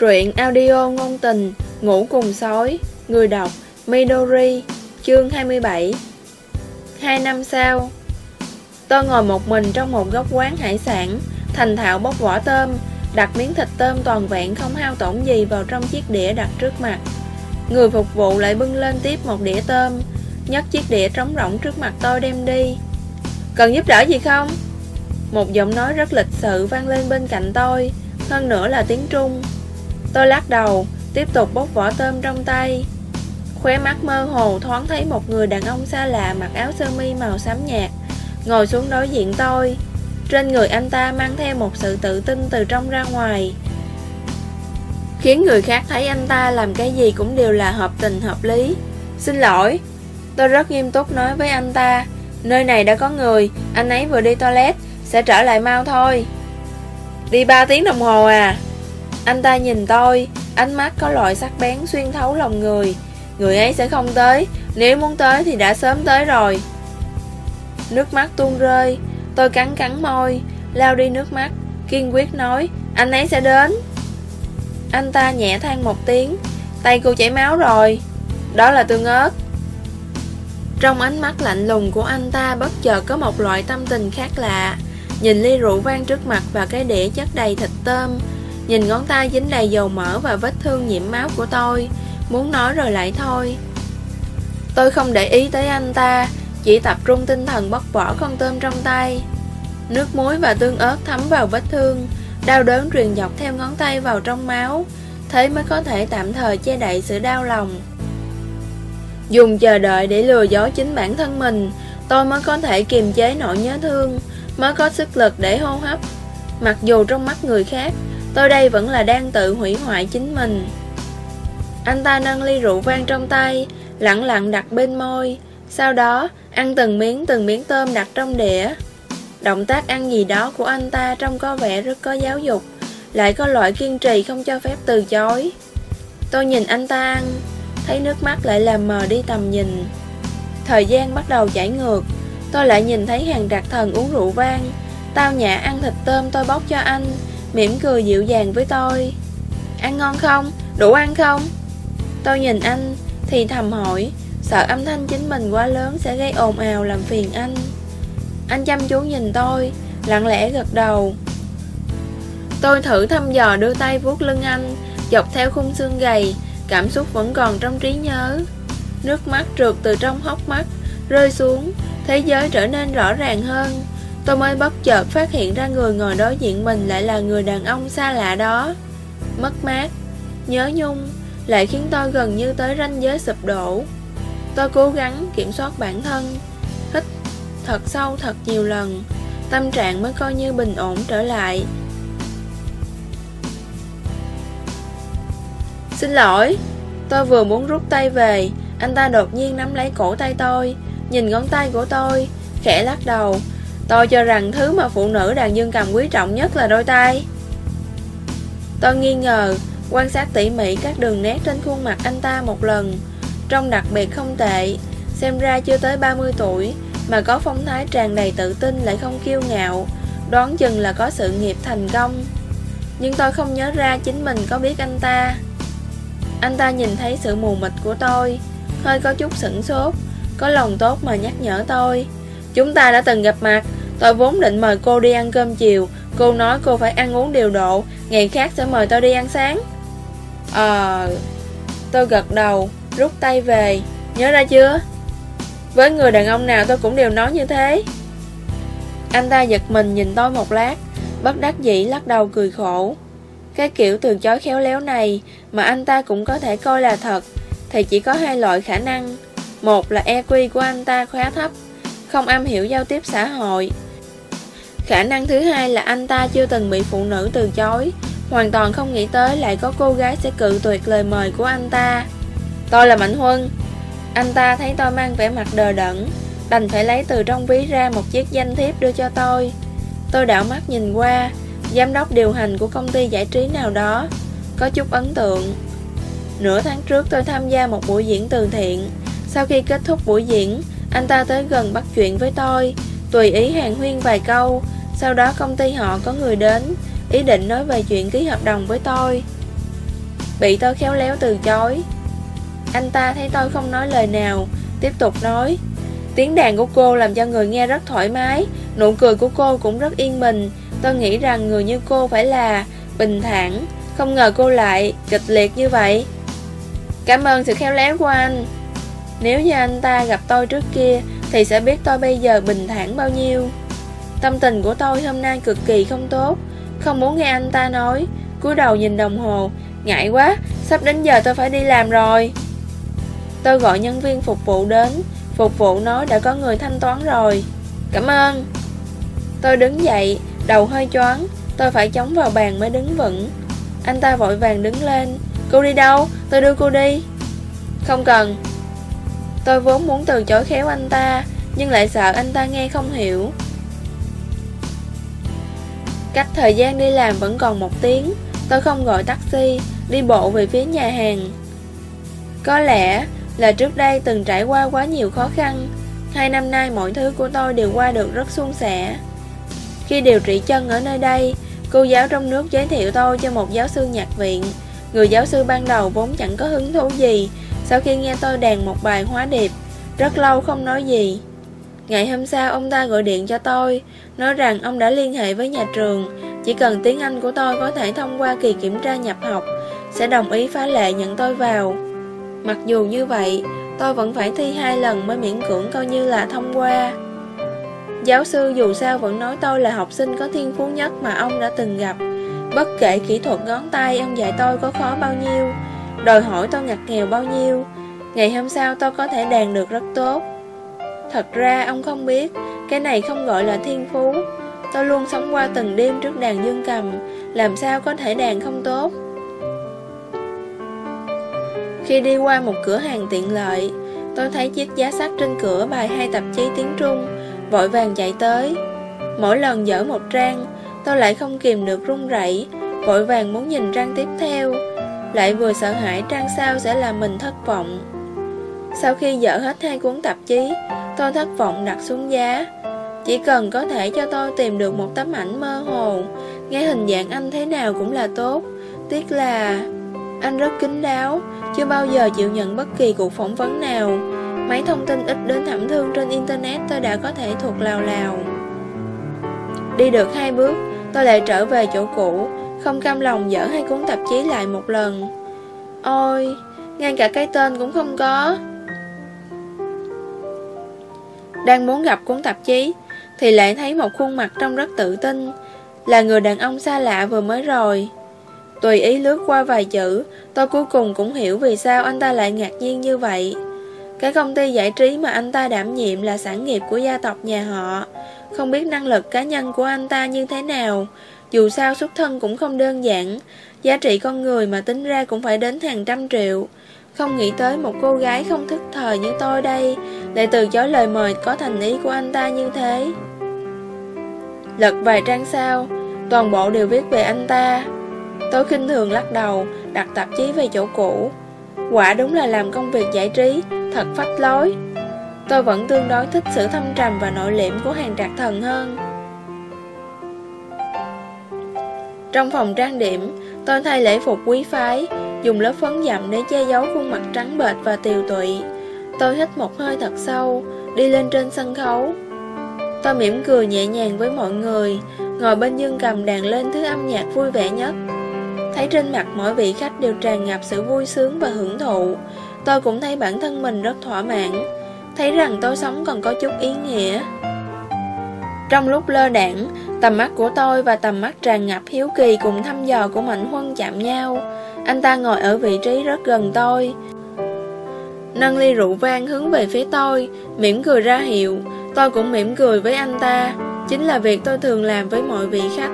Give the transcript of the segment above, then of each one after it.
Truyện audio ngôn tình, Ngủ cùng sói, Người đọc Midori, Chương 27 Hai năm sau Tôi ngồi một mình trong một góc quán hải sản, Thành thạo bóc vỏ tôm, Đặt miếng thịt tôm toàn vẹn không hao tổn gì vào trong chiếc đĩa đặt trước mặt. Người phục vụ lại bưng lên tiếp một đĩa tôm, nhấc chiếc đĩa trống rỗng trước mặt tôi đem đi. Cần giúp đỡ gì không? Một giọng nói rất lịch sự vang lên bên cạnh tôi, Hơn nữa là tiếng Trung. Tôi lắc đầu, Tiếp tục bốc vỏ tôm trong tay. Khóe mắt mơ hồ thoáng thấy một người đàn ông xa lạ mặc áo sơ mi màu xám nhạt, Ngồi xuống đối diện tôi. Trên người anh ta mang theo một sự tự tin từ trong ra ngoài. Khiến người khác thấy anh ta làm cái gì cũng đều là hợp tình hợp lý. Xin lỗi, Tôi rất nghiêm túc nói với anh ta. Nơi này đã có người, Anh ấy vừa đi toilet, Sẽ trở lại mau thôi. Đi 3 tiếng đồng hồ à. Anh ta nhìn tôi, Ánh mắt có loại sắc bén xuyên thấu lòng người. Người ấy sẽ không tới, Nếu muốn tới thì đã sớm tới rồi. Nước mắt tuôn rơi, Tôi cắn cắn môi, Lao đi nước mắt. Kiên quyết nói, Anh ấy sẽ đến. Anh ta nhẹ than một tiếng, Tay cô chảy máu rồi. Đó là tương ớt. Trong ánh mắt lạnh lùng của anh ta Bất chợt có một loại tâm tình khác lạ. Nhìn ly rượu vang trước mặt Và cái đĩa chất đầy thịt tôm Nhìn ngón tay dính đầy dầu mỡ Và vết thương nhiễm máu của tôi. Muốn nói rồi lại thôi. Tôi không để ý tới anh ta, Chỉ tập trung tinh thần bóc vỏ con tôm trong tay. Nước muối và tương ớt thấm vào vết thương, Đau đớn truyền dọc theo ngón tay vào trong máu. Thế mới có thể tạm thời che đậy sự đau lòng. Dùng chờ đợi để lừa dối chính bản thân mình, Tôi mới có thể kiềm chế nỗi nhớ thương, Mới có sức lực để hô hấp. Mặc dù trong mắt người khác Tôi đây vẫn là đang tự hủy hoại chính mình. Anh ta nâng ly rượu vang trong tay, Lặng lặng đặt bên môi, Sau đó ăn từng miếng từng miếng tôm đặt trong đĩa. Động tác ăn gì đó của anh ta trông có vẻ rất có giáo dục, Lại có loại kiên trì không cho phép từ chối. Tôi nhìn anh ta ăn, Thấy nước mắt lại làm mờ đi tầm nhìn. Thời gian bắt đầu chảy ngược, Tôi lại nhìn thấy hàng đặc thần uống rượu vang. Tao nhã ăn thịt tôm tôi bóc cho anh Mỉm cười dịu dàng với tôi. Ăn ngon không? Đủ ăn không? Tôi nhìn anh, Thì thầm hỏi. Sợ âm thanh chính mình quá lớn sẽ gây ồn ào làm phiền anh. Anh chăm chú nhìn tôi, Lặng lẽ gật đầu. Tôi thử thăm dò đưa tay vuốt lưng anh, Dọc theo khung xương gầy, Cảm xúc vẫn còn trong trí nhớ. Nước mắt trượt từ trong hốc mắt, Rơi xuống, Thế giới trở nên rõ ràng hơn. Tôi mới bất chợt phát hiện ra người ngồi đối diện mình lại là người đàn ông xa lạ đó. Mất mát. Nhớ nhung, Lại khiến tôi gần như tới ranh giới sụp đổ. Tôi cố gắng kiểm soát bản thân. Hít thật sâu thật nhiều lần. Tâm trạng mới coi như bình ổn trở lại. Xin lỗi. Tôi vừa muốn rút tay về. Anh ta đột nhiên nắm lấy cổ tay tôi. Nhìn ngón tay của tôi. Khẽ lắc đầu. Tôi cho rằng thứ mà phụ nữ đàn dương cầm quý trọng nhất là đôi tay Tôi nghi ngờ, Quan sát tỉ mỉ các đường nét trên khuôn mặt anh ta một lần. Trông đặc biệt không tệ, Xem ra chưa tới 30 tuổi, Mà có phong thái tràn đầy tự tin lại không kiêu ngạo, Đoán chừng là có sự nghiệp thành công. Nhưng tôi không nhớ ra chính mình có biết anh ta. Anh ta nhìn thấy sự mù mịt của tôi, Hơi có chút sửng sốt, Có lòng tốt mà nhắc nhở tôi. Chúng ta đã từng gặp mặt Tôi vốn định mời cô đi ăn cơm chiều. Cô nói cô phải ăn uống điều độ. Ngày khác sẽ mời tôi đi ăn sáng. Ờ Tôi gật đầu, Rút tay về. Nhớ ra chưa? Với người đàn ông nào tôi cũng đều nói như thế. Anh ta giật mình nhìn tôi một lát, Bất đắc dĩ lắc đầu cười khổ. Cái kiểu từ chối khéo léo này Mà anh ta cũng có thể coi là thật, Thì chỉ có hai loại khả năng. Một là EQ của anh ta khá thấp, Không am hiểu giao tiếp xã hội. Khả năng thứ hai là anh ta chưa từng bị phụ nữ từ chối. Hoàn toàn không nghĩ tới lại có cô gái sẽ cự tuyệt lời mời của anh ta. Tôi là Mạnh Huân. Anh ta thấy tôi mang vẻ mặt đờ đẫn. Đành phải lấy từ trong ví ra một chiếc danh thiếp đưa cho tôi. Tôi đảo mắt nhìn qua. Giám đốc điều hành của công ty giải trí nào đó. Có chút ấn tượng. Nửa tháng trước tôi tham gia một buổi diễn từ thiện. Sau khi kết thúc buổi diễn, Anh ta tới gần bắt chuyện với tôi, Tùy ý hàng huyên vài câu. Sau đó công ty họ có người đến Ý định nói về chuyện ký hợp đồng với tôi bị tôi khéo léo từ chối. Anh ta thấy tôi không nói lời nào, tiếp tục nói. Tiếng đàn của cô làm cho người nghe rất thoải mái, nụ cười của cô cũng rất yên bình. Tôi nghĩ rằng người như cô phải là bình thản, không ngờ cô lại kịch liệt như vậy. Cảm ơn sự khéo léo của anh. Nếu như anh ta gặp tôi trước kia thì sẽ biết tôi bây giờ bình thản bao nhiêu. Tâm tình của tôi hôm nay cực kỳ không tốt, không muốn nghe anh ta nói, cúi đầu nhìn đồng hồ, ngại quá, sắp đến giờ tôi phải đi làm rồi. Tôi gọi nhân viên phục vụ đến, phục vụ nói đã có người thanh toán rồi. Cảm ơn. Tôi đứng dậy, đầu hơi choáng, tôi phải chống vào bàn mới đứng vững. Anh ta vội vàng đứng lên. Cô đi đâu? Tôi đưa cô đi. Không cần. Tôi vốn muốn từ chối khéo anh ta, nhưng lại sợ anh ta nghe không hiểu. Cách thời gian đi làm vẫn còn một tiếng, tôi không gọi taxi, đi bộ về phía nhà hàng. Có lẽ là trước đây từng trải qua quá nhiều khó khăn, hai năm nay mọi thứ của tôi đều qua được rất suôn sẻ. Khi điều trị chân ở nơi đây, cô giáo trong nước giới thiệu tôi cho một giáo sư nhạc viện. Người giáo sư ban đầu vốn chẳng có hứng thú gì, sau khi nghe tôi đàn một bài hóa điệp, rất lâu không nói gì. Ngày hôm sau ông ta gọi điện cho tôi, Nói rằng ông đã liên hệ với nhà trường. Chỉ cần tiếng Anh của tôi có thể thông qua kỳ kiểm tra nhập học, Sẽ đồng ý phá lệ nhận tôi vào. Mặc dù như vậy, Tôi vẫn phải thi hai lần mới miễn cưỡng coi như là thông qua. Giáo sư dù sao vẫn nói tôi là học sinh có thiên phú nhất mà ông đã từng gặp. Bất kể kỹ thuật ngón tay ông dạy tôi có khó bao nhiêu, Đòi hỏi tôi ngặt nghèo bao nhiêu, Ngày hôm sau tôi có thể đàn được rất tốt. Thật ra, ông không biết. Cái này không gọi là thiên phú. Tôi luôn sống qua từng đêm trước đàn dương cầm. Làm sao có thể đàn không tốt? Khi đi qua một cửa hàng tiện lợi, Tôi thấy chiếc giá sách trên cửa bài hai tạp chí tiếng Trung, Vội vàng chạy tới. Mỗi lần dở một trang, Tôi lại không kìm được run rẩy, Vội vàng muốn nhìn trang tiếp theo. Lại vừa sợ hãi trang sau sẽ làm mình thất vọng. Sau khi dở hết hai cuốn tạp chí Tôi thất vọng đặt xuống giá. Chỉ cần có thể cho tôi tìm được một tấm ảnh mơ hồ Nghe hình dạng anh thế nào cũng là tốt. Tiếc là Anh rất kín đáo, Chưa bao giờ chịu nhận bất kỳ cuộc phỏng vấn nào. Mấy thông tin ít đến thảm thương trên internet tôi đã có thể thuộc lào lào. Đi được hai bước, Tôi lại trở về chỗ cũ, Không cam lòng dở hai cuốn tạp chí lại một lần. Ôi, Ngay cả cái tên cũng không có đang muốn gặp cuốn tạp chí, Thì lại thấy một khuôn mặt trông rất tự tin, Là người đàn ông xa lạ vừa mới rồi. Tùy ý lướt qua vài chữ, Tôi cuối cùng cũng hiểu vì sao anh ta lại ngạc nhiên như vậy. Cái công ty giải trí mà anh ta đảm nhiệm là sản nghiệp của gia tộc nhà họ. Không biết năng lực cá nhân của anh ta như thế nào, Dù sao xuất thân cũng không đơn giản, Giá trị con người mà tính ra cũng phải đến hàng trăm triệu không nghĩ tới một cô gái không thức thời như tôi đây, Lại từ chối lời mời có thành ý của anh ta như thế. Lật vài trang sau, Toàn bộ đều viết về anh ta. Tôi khinh thường lắc đầu, Đặt tạp chí về chỗ cũ. Quả đúng là làm công việc giải trí, Thật phách lối. Tôi vẫn tương đối thích sự thâm trầm và nội liễm của hàng trạc thần hơn. Trong phòng trang điểm Tôi thay lễ phục quý phái, Dùng lớp phấn dặm để che giấu khuôn mặt trắng bệch và tiều tụy. Tôi hít một hơi thật sâu, Đi lên trên sân khấu. Tôi mỉm cười nhẹ nhàng với mọi người, Ngồi bên dương cầm đàn lên thứ âm nhạc vui vẻ nhất. Thấy trên mặt mỗi vị khách đều tràn ngập sự vui sướng và hưởng thụ, Tôi cũng thấy bản thân mình rất thỏa mãn. Thấy rằng tôi sống còn có chút ý nghĩa. Trong lúc lơ đảng Tầm mắt của tôi và tầm mắt tràn ngập hiếu kỳ cùng thăm dò của Mạnh Huân chạm nhau. Anh ta ngồi ở vị trí rất gần tôi. Nâng ly rượu vang hướng về phía tôi, Mỉm cười ra hiệu. Tôi cũng mỉm cười với anh ta. Chính là việc tôi thường làm với mọi vị khách.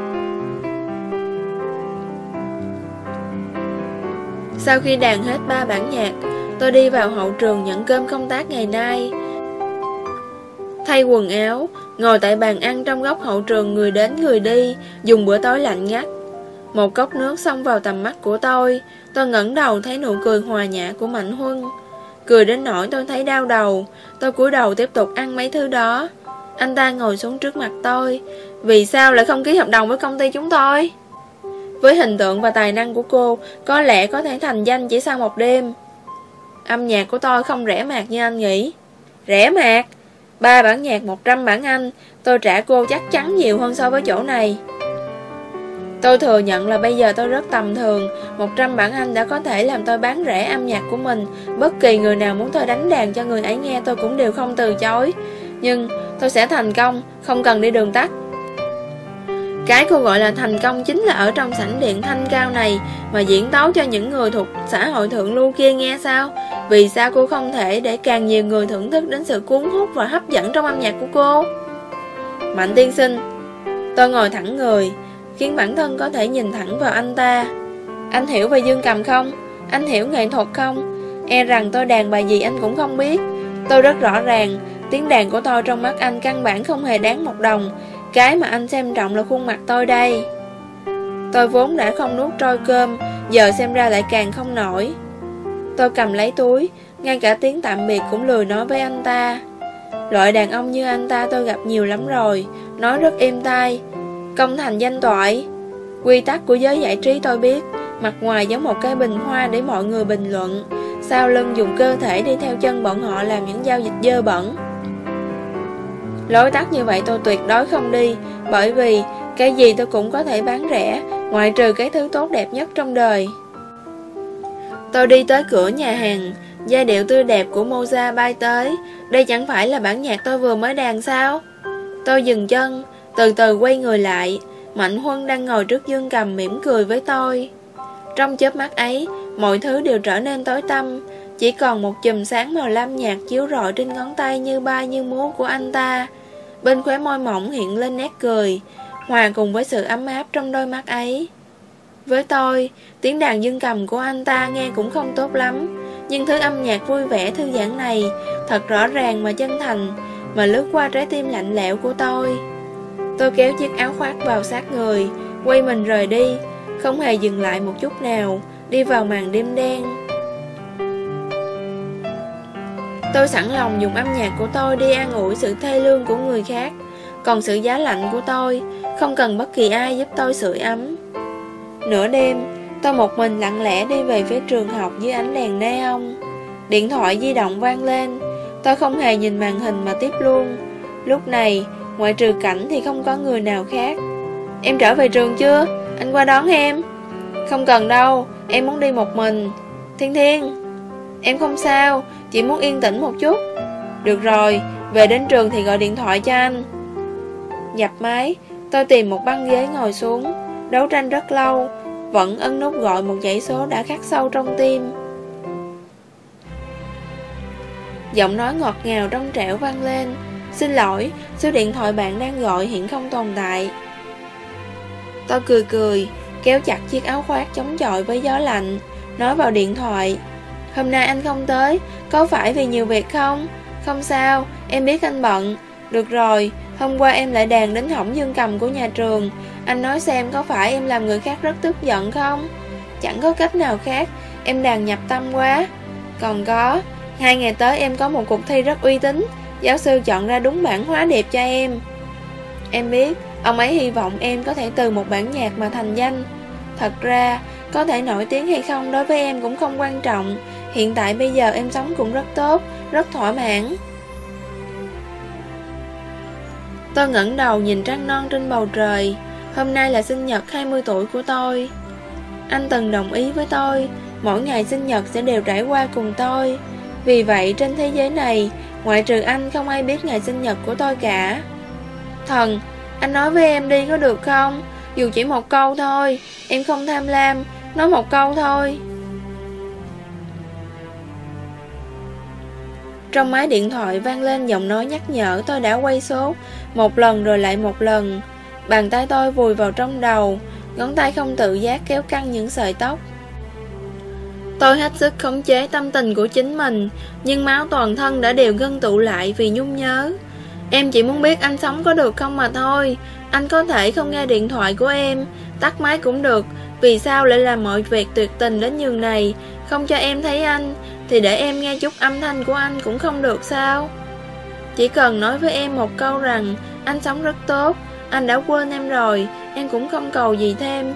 Sau khi đàn hết ba bản nhạc, Tôi đi vào hậu trường nhận cơm công tác ngày nay. Thay quần áo Ngồi tại bàn ăn trong góc hậu trường người đến người đi Dùng bữa tối lạnh ngắt một cốc nước xông vào tầm mắt của tôi Tôi ngẩng đầu thấy nụ cười hòa nhã của Mạnh Huân Cười đến nỗi tôi thấy đau đầu Tôi cúi đầu tiếp tục ăn mấy thứ đó Anh ta ngồi xuống trước mặt tôi Vì sao lại không ký hợp đồng với công ty chúng tôi? Với hình tượng và tài năng của cô, có lẽ có thể thành danh chỉ sau một đêm. Âm nhạc của tôi không rẻ mạt như anh nghĩ. Rẻ mạt? Ba bản nhạc 100 bản Anh, tôi trả cô chắc chắn nhiều hơn so với chỗ này. Tôi thừa nhận là bây giờ tôi rất tầm thường 100 bản Anh đã có thể làm tôi bán rẻ âm nhạc của mình. Bất kỳ người nào muốn tôi đánh đàn cho người ấy nghe tôi cũng đều không từ chối. Nhưng tôi sẽ thành công, không cần đi đường tắt cái cô gọi là thành công chính là ở trong sảnh điện thanh cao này mà diễn tấu cho những người thuộc xã hội thượng lưu kia nghe sao? Vì sao cô không thể để càng nhiều người thưởng thức đến sự cuốn hút và hấp dẫn trong âm nhạc của cô? Mạnh tiên sinh, Tôi ngồi thẳng người, Khiến bản thân có thể nhìn thẳng vào anh ta Anh hiểu về dương cầm không? Anh hiểu nghệ thuật không? E rằng tôi đàn bài gì anh cũng không biết Tôi rất rõ ràng, Tiếng đàn của tôi trong mắt anh căn bản không hề đáng một đồng cái mà anh xem trọng là khuôn mặt tôi đây. Tôi vốn đã không nuốt trôi cơm, Giờ xem ra lại càng không nổi. Tôi cầm lấy túi, Ngay cả tiếng tạm biệt cũng lười nói với anh ta. Loại đàn ông như anh ta tôi gặp nhiều lắm rồi, Nói rất êm tai. Công thành danh toại. Quy tắc của giới giải trí tôi biết, Mặt ngoài giống một cái bình hoa để mọi người bình luận. Sau lưng dùng cơ thể đi theo chân bọn họ làm những giao dịch dơ bẩn. Lối tắt như vậy tôi tuyệt đối không đi, Bởi vì cái gì tôi cũng có thể bán rẻ, Ngoại trừ cái thứ tốt đẹp nhất trong đời. Tôi đi tới cửa nhà hàng, Giai điệu tươi đẹp của Moza bay tới. Đây chẳng phải là bản nhạc tôi vừa mới đàn sao? Tôi dừng chân, Từ từ quay người lại. Mạnh Huân đang ngồi trước dương cầm mỉm cười với tôi. Trong chớp mắt ấy, Mọi thứ đều trở nên tối tăm. Chỉ còn một chùm sáng màu lam nhạt chiếu rọi trên ngón tay như ba như múa của anh ta. Bên khóe môi mỏng hiện lên nét cười. Hòa cùng với sự ấm áp trong đôi mắt ấy. Với tôi, tiếng đàn dương cầm của anh ta nghe cũng không tốt lắm. Nhưng thứ âm nhạc vui vẻ thư giãn này Thật rõ ràng mà chân thành Mà lướt qua trái tim lạnh lẽo của tôi. Tôi kéo chiếc áo khoác vào sát người Quay mình rời đi Không hề dừng lại một chút nào Đi vào màn đêm đen. Tôi sẵn lòng dùng âm nhạc của tôi đi an ủi sự thê lương của người khác. Còn sự giá lạnh của tôi, Không cần bất kỳ ai giúp tôi sưởi ấm. Nửa đêm, Tôi một mình lặng lẽ đi về phía trường học dưới ánh đèn neon. Điện thoại di động vang lên, Tôi không hề nhìn màn hình mà tiếp luôn. Lúc này, Ngoại trừ cảnh thì không có người nào khác. Em trở về trường chưa? Anh qua đón em. Không cần đâu, Em muốn đi một mình. Thiên Thiên, Em không sao chỉ muốn yên tĩnh một chút. Được rồi, về đến trường thì gọi điện thoại cho anh. Nhập máy Tôi tìm một băng ghế ngồi xuống Đấu tranh rất lâu Vẫn ấn nút gọi một dãy số đã khắc sâu trong tim. Giọng nói ngọt ngào trong trẻo vang lên. Xin lỗi, số điện thoại bạn đang gọi hiện không tồn tại. Tôi cười cười Kéo chặt chiếc áo khoác chống chọi với gió lạnh Nói vào điện thoại. Hôm nay anh không tới, Có phải vì nhiều việc không? Không sao, em biết anh bận. Được rồi, hôm qua em lại đàn đến hỏng dương cầm của nhà trường. Anh nói xem có phải em làm người khác rất tức giận không? Chẳng có cách nào khác, Em đàn nhập tâm quá. Còn có, Hai ngày tới em có một cuộc thi rất uy tín. Giáo sư chọn ra đúng bản hóa đẹp cho em. Em biết, Ông ấy hy vọng em có thể từ một bản nhạc mà thành danh. Thật ra, Có thể nổi tiếng hay không đối với em cũng không quan trọng. Hiện tại bây giờ em sống cũng rất tốt, Rất thỏa mãn. Tôi ngẩng đầu nhìn trăng non trên bầu trời. Hôm nay là sinh nhật 20 tuổi của tôi. Anh từng đồng ý với tôi, Mỗi ngày sinh nhật sẽ đều trải qua cùng tôi. Vì vậy, trên thế giới này, Ngoại trừ anh không ai biết ngày sinh nhật của tôi cả. Thần, Anh nói với em đi có được không? Dù chỉ một câu thôi, Em không tham lam, Nói một câu thôi. Trong máy điện thoại vang lên giọng nói nhắc nhở, tôi đã quay số Một lần rồi lại một lần. Bàn tay tôi vùi vào trong đầu, Ngón tay không tự giác kéo căng những sợi tóc. Tôi hết sức khống chế tâm tình của chính mình, Nhưng máu toàn thân đã đều gân tụ lại vì nhung nhớ. Em chỉ muốn biết anh sống có được không mà thôi. Anh có thể không nghe điện thoại của em, Tắt máy cũng được. Vì sao lại làm mọi việc tuyệt tình đến nhường này? Không cho em thấy anh thì để em nghe chút âm thanh của anh cũng không được sao Chỉ cần nói với em một câu rằng Anh sống rất tốt Anh đã quên em rồi Em cũng không cầu gì thêm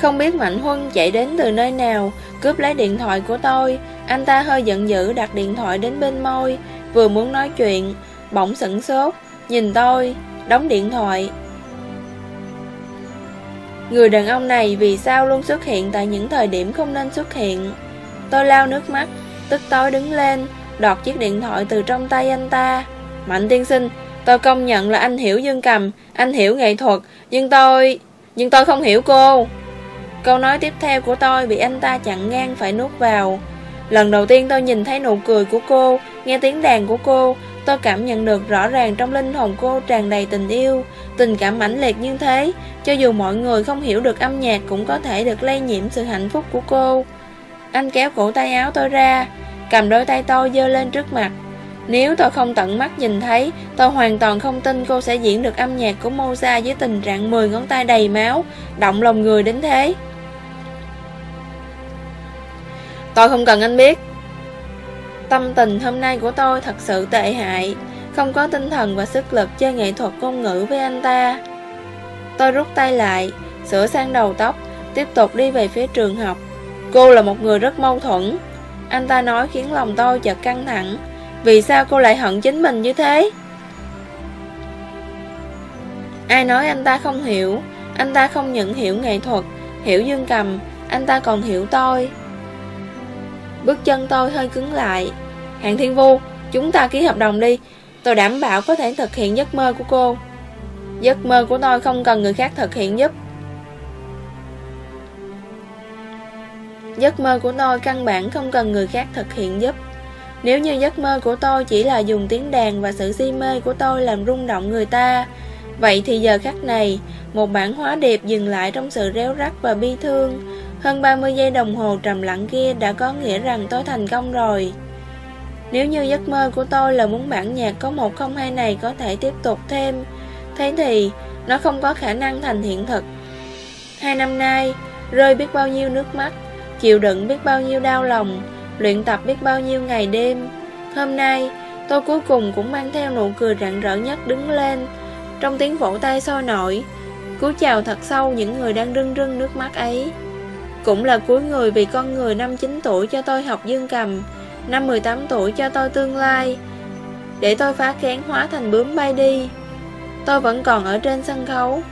Không biết Mạnh Huân chạy đến từ nơi nào, cướp lấy điện thoại của tôi. Anh ta hơi giận dữ đặt điện thoại đến bên môi, vừa muốn nói chuyện, bỗng sửng sốt, nhìn tôi, đóng điện thoại. Người đàn ông này vì sao luôn xuất hiện tại những thời điểm không nên xuất hiện? Tôi lao nước mắt, tức tối đứng lên, đọt chiếc điện thoại từ trong tay anh ta. Mạnh tiên sinh, tôi công nhận là anh hiểu dương cầm, anh hiểu nghệ thuật, nhưng tôi... nhưng tôi không hiểu cô. Câu nói tiếp theo của tôi bị anh ta chặn ngang phải nuốt vào. Lần đầu tiên tôi nhìn thấy nụ cười của cô, nghe tiếng đàn của cô, tôi cảm nhận được rõ ràng trong linh hồn cô tràn đầy tình yêu, tình cảm mãnh liệt như thế, cho dù mọi người không hiểu được âm nhạc cũng có thể được lây nhiễm sự hạnh phúc của cô. Anh kéo cổ tay áo tôi ra, cầm đôi tay tôi dơ lên trước mặt. Nếu tôi không tận mắt nhìn thấy, tôi hoàn toàn không tin cô sẽ diễn được âm nhạc của Moza với tình trạng 10 ngón tay đầy máu, động lòng người đến thế. Tôi không cần anh biết. Tâm tình hôm nay của tôi thật sự tệ hại, không có tinh thần và sức lực chơi nghệ thuật ngôn ngữ với anh ta. Tôi rút tay lại, sửa sang đầu tóc, tiếp tục đi về phía trường học. Cô là một người rất mâu thuẫn. Anh ta nói khiến lòng tôi chợt căng thẳng. Vì sao cô lại hận chính mình như thế? Ai nói anh ta không hiểu Anh ta không những hiểu nghệ thuật, Hiểu dương cầm, Anh ta còn hiểu tôi Bước chân tôi hơi cứng lại Hàng Thiên Vu, Chúng ta ký hợp đồng đi Tôi đảm bảo có thể thực hiện giấc mơ của cô Giấc mơ của tôi không cần người khác thực hiện giúp Giấc mơ của tôi căn bản không cần người khác thực hiện giúp. Nếu như giấc mơ của tôi chỉ là dùng tiếng đàn và sự si mê của tôi làm rung động người ta Vậy thì giờ khắc này, một bản hóa điệp dừng lại trong sự réo rắt và bi thương. Hơn 30 giây đồng hồ trầm lặng kia đã có nghĩa rằng tôi thành công rồi. Nếu như giấc mơ của tôi là muốn bản nhạc có một không hai này có thể tiếp tục thêm Thế thì nó không có khả năng thành hiện thực. Hai năm nay, rơi biết bao nhiêu nước mắt chịu đựng biết bao nhiêu đau lòng, luyện tập biết bao nhiêu ngày đêm. Hôm nay, tôi cuối cùng cũng mang theo nụ cười rạng rỡ nhất đứng lên, trong tiếng vỗ tay sôi nổi, cúi chào thật sâu những người đang rưng rưng nước mắt ấy. Cũng là cuối người vì con người năm 9 tuổi cho tôi học dương cầm, năm 18 tuổi cho tôi tương lai, để tôi phá kén hóa thành bướm bay đi. Tôi vẫn còn ở trên sân khấu.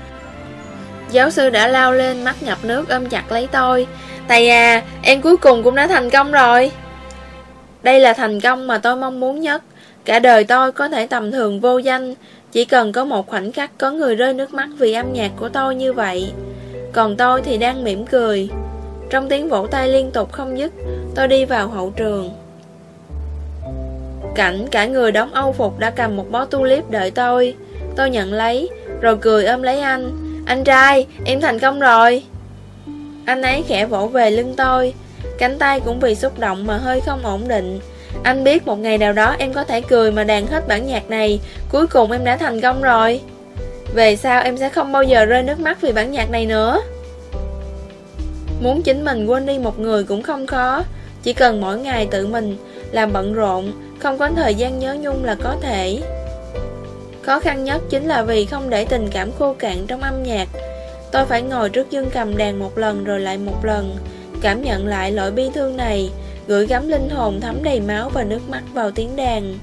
Giáo sư đã lao lên mắt ngập nước ôm chặt lấy tôi, Tay à, em cuối cùng cũng đã thành công rồi. Đây là thành công mà tôi mong muốn nhất. Cả đời tôi có thể tầm thường vô danh, chỉ cần có một khoảnh khắc có người rơi nước mắt vì âm nhạc của tôi như vậy. Còn tôi thì đang mỉm cười. Trong tiếng vỗ tay liên tục không dứt, tôi đi vào hậu trường. Cảnh cả người đóng âu phục đã cầm một bó tulip đợi tôi. Tôi nhận lấy, rồi cười ôm lấy anh. Anh trai, em thành công rồi. Anh ấy khẽ vỗ về lưng tôi. Cánh tay cũng vì xúc động mà hơi không ổn định. Anh biết một ngày nào đó em có thể cười mà đàn hết bản nhạc này. Cuối cùng em đã thành công rồi. Về sau em sẽ không bao giờ rơi nước mắt vì bản nhạc này nữa. Muốn chính mình quên đi một người cũng không khó. Chỉ cần mỗi ngày tự mình làm bận rộn, Không có thời gian nhớ nhung là có thể. Khó khăn nhất chính là vì không để tình cảm khô cạn trong âm nhạc. Tôi phải ngồi trước dương cầm đàn một lần rồi lại một lần. Cảm nhận lại lỗi bi thương này, Gửi gắm linh hồn thấm đầy máu và nước mắt vào tiếng đàn.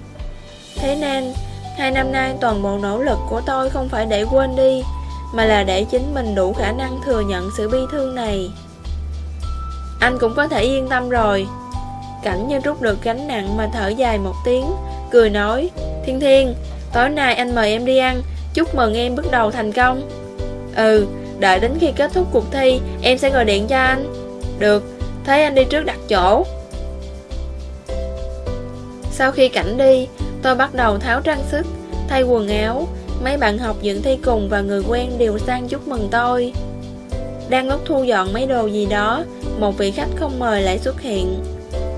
Thế nên, Hai năm nay toàn bộ nỗ lực của tôi không phải để quên đi, Mà là để chính mình đủ khả năng thừa nhận sự bi thương này. Anh cũng có thể yên tâm rồi. Cảnh như rút được gánh nặng mà thở dài một tiếng, Cười nói, Thiên Thiên, Tối nay anh mời em đi ăn. Chúc mừng em bước đầu thành công. Ừ Đợi đến khi kết thúc cuộc thi Em sẽ gọi điện cho anh. Được, thế anh đi trước đặt chỗ. Sau khi cảnh đi Tôi bắt đầu tháo trang sức Thay quần áo. Mấy bạn học dựng thi cùng và người quen đều sang chúc mừng tôi. Đang lúc thu dọn mấy đồ gì đó Một vị khách không mời lại xuất hiện.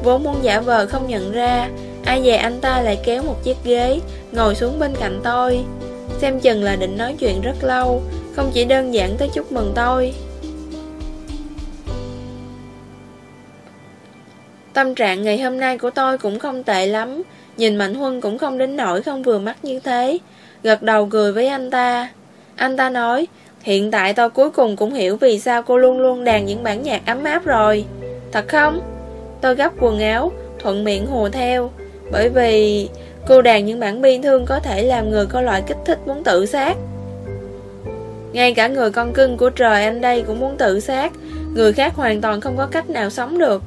Vốn muốn giả vờ không nhận ra Ai về anh ta lại kéo một chiếc ghế Ngồi xuống bên cạnh tôi. Xem chừng là định nói chuyện rất lâu không chỉ đơn giản tới chúc mừng tôi. Tâm trạng ngày hôm nay của tôi cũng không tệ lắm. Nhìn Mạnh Huân cũng không đến nỗi không vừa mắt như thế. Gật đầu cười với anh ta. Anh ta nói Hiện tại tôi cuối cùng cũng hiểu vì sao cô luôn luôn đàn những bản nhạc ấm áp rồi. Thật không? Tôi gấp quần áo, thuận miệng hùa theo. Bởi vì cô đàn những bản bi thương có thể làm người có loại kích thích muốn tự sát. Ngay cả người con cưng của trời anh đây cũng muốn tự sát. Người khác hoàn toàn không có cách nào sống được.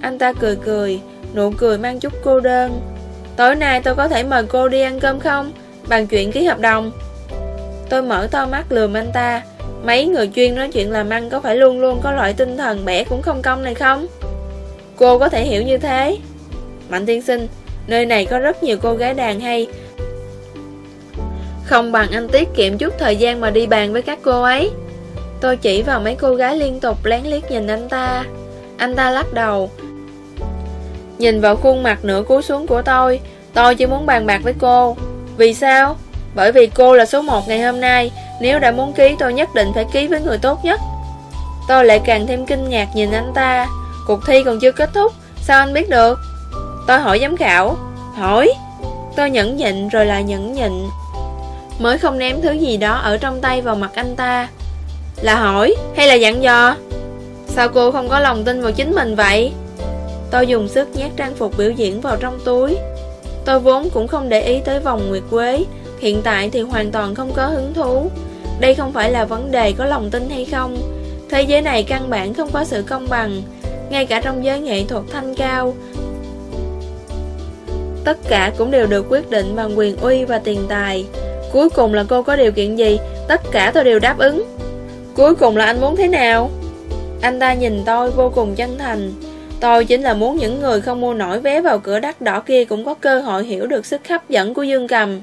Anh ta cười cười, nụ cười mang chút cô đơn. Tối nay tôi có thể mời cô đi ăn cơm không? Bằng chuyện ký hợp đồng. Tôi mở to mắt lườm anh ta. Mấy người chuyên nói chuyện làm ăn có phải luôn luôn có loại tinh thần bẻ cũng không công này không? Cô có thể hiểu như thế. Mạnh tiên sinh Nơi này có rất nhiều cô gái đàn hay. Không bằng anh tiết kiệm chút thời gian mà đi bàn với các cô ấy. Tôi chỉ vào mấy cô gái liên tục lén liếc nhìn anh ta. Anh ta lắc đầu. Nhìn vào khuôn mặt nửa cúi xuống của tôi Tôi chỉ muốn bàn bạc với cô. Vì sao? Bởi vì cô là số 1 ngày hôm nay, Nếu đã muốn ký tôi nhất định phải ký với người tốt nhất. Tôi lại càng thêm kinh ngạc nhìn anh ta. Cuộc thi còn chưa kết thúc, Sao anh biết được? Tôi hỏi giám khảo. Hỏi? Tôi nhẫn nhịn rồi lại nhẫn nhịn. Mới không ném thứ gì đó ở trong tay vào mặt anh ta. Là hỏi, hay là dặn dò? Sao cô không có lòng tin vào chính mình vậy? Tôi dùng sức nhét trang phục biểu diễn vào trong túi. Tôi vốn cũng không để ý tới vòng nguyệt quế, Hiện tại thì hoàn toàn không có hứng thú. Đây không phải là vấn đề có lòng tin hay không. Thế giới này căn bản không có sự công bằng, Ngay cả trong giới nghệ thuật thanh cao. Tất cả cũng đều được quyết định bằng quyền uy và tiền tài. Cuối cùng là cô có điều kiện gì? Tất cả tôi đều đáp ứng. Cuối cùng là anh muốn thế nào? Anh ta nhìn tôi vô cùng chân thành. Tôi chính là muốn những người không mua nổi vé vào cửa đắt đỏ kia Cũng có cơ hội hiểu được sức hấp dẫn của Dương Cầm.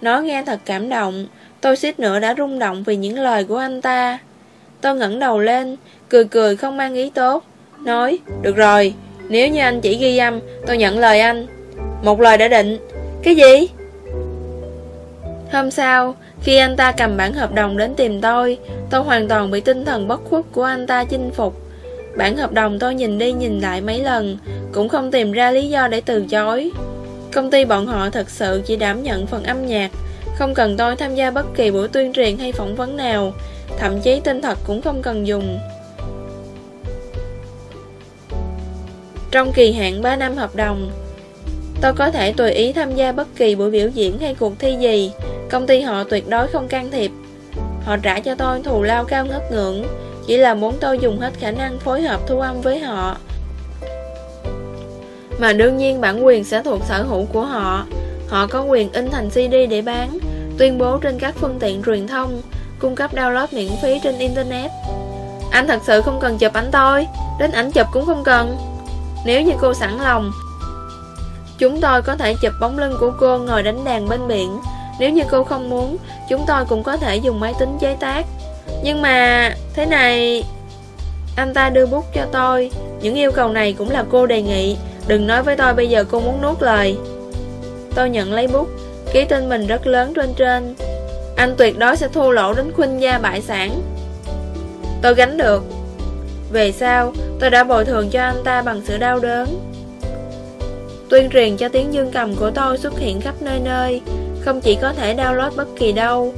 Nó nghe thật cảm động Tôi suýt nữa đã rung động vì những lời của anh ta. Tôi ngẩng đầu lên Cười cười không mang ý tốt. Nói, được rồi Nếu như anh chỉ ghi âm Tôi nhận lời anh. Một lời đã định. Cái gì? Hôm sau, Khi anh ta cầm bản hợp đồng đến tìm tôi Tôi hoàn toàn bị tinh thần bất khuất của anh ta chinh phục. Bản hợp đồng tôi nhìn đi nhìn lại mấy lần, Cũng không tìm ra lý do để từ chối. Công ty bọn họ thật sự chỉ đảm nhận phần âm nhạc, Không cần tôi tham gia bất kỳ buổi tuyên truyền hay phỏng vấn nào, Thậm chí tên thật cũng không cần dùng. Trong kỳ hạn 3 năm hợp đồng Tôi có thể tùy ý tham gia bất kỳ buổi biểu diễn hay cuộc thi gì. Công ty họ tuyệt đối không can thiệp. Họ trả cho tôi thù lao cao ngất ngưỡng. Chỉ là muốn tôi dùng hết khả năng phối hợp thu âm với họ. Mà đương nhiên bản quyền sẽ thuộc sở hữu của họ. Họ có quyền in thành CD để bán, Tuyên bố trên các phương tiện truyền thông, Cung cấp download miễn phí trên Internet. Anh thật sự không cần chụp ảnh tôi, Đến ảnh chụp cũng không cần. Nếu như cô sẵn lòng Chúng tôi có thể chụp bóng lưng của cô ngồi đánh đàn bên biển. Nếu như cô không muốn, Chúng tôi cũng có thể dùng máy tính chế tác. Nhưng mà, Thế này, Anh ta đưa bút cho tôi. Những yêu cầu này cũng là cô đề nghị. Đừng nói với tôi bây giờ cô muốn nuốt lời. Tôi nhận lấy bút. Ký tên mình rất lớn trên trên. Anh tuyệt đối sẽ thua lỗ đến khuynh gia bại sản. Tôi gánh được. Về sau, Tôi đã bồi thường cho anh ta bằng sự đau đớn. Tuyên truyền cho tiếng dương cầm của tôi xuất hiện khắp nơi nơi, Không chỉ có thể download bất kỳ đâu.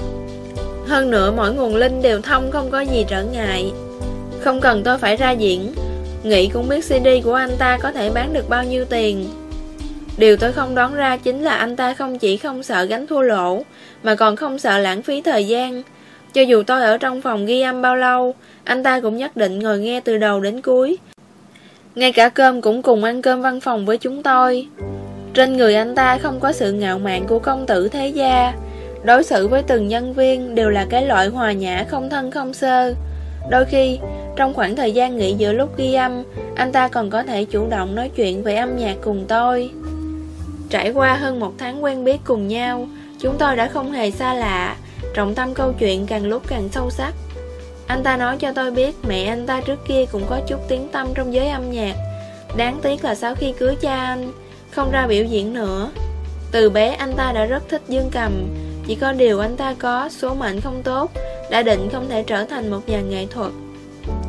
Hơn nữa, mỗi nguồn link đều thông không có gì trở ngại. Không cần tôi phải ra diễn, Nghĩ cũng biết CD của anh ta có thể bán được bao nhiêu tiền. Điều tôi không đoán ra chính là anh ta không chỉ không sợ gánh thua lỗ, Mà còn không sợ lãng phí thời gian. Cho dù tôi ở trong phòng ghi âm bao lâu, Anh ta cũng nhất định ngồi nghe từ đầu đến cuối ngay cả cơm cũng cùng ăn cơm văn phòng với chúng tôi. Trên người anh ta không có sự ngạo mạn của công tử thế gia. Đối xử với từng nhân viên đều là cái loại hòa nhã không thân không sơ. Đôi khi, trong khoảng thời gian nghỉ giữa lúc ghi âm Anh ta còn có thể chủ động nói chuyện về âm nhạc cùng tôi. Trải qua hơn một tháng quen biết cùng nhau Chúng tôi đã không hề xa lạ Trọng tâm câu chuyện càng lúc càng sâu sắc anh ta nói cho tôi biết mẹ anh ta trước kia cũng có chút tiếng tâm trong giới âm nhạc. Đáng tiếc là sau khi cưới cha anh, Không ra biểu diễn nữa. Từ bé anh ta đã rất thích dương cầm. Chỉ có điều anh ta có số mệnh không tốt, Đã định không thể trở thành một nhà nghệ thuật.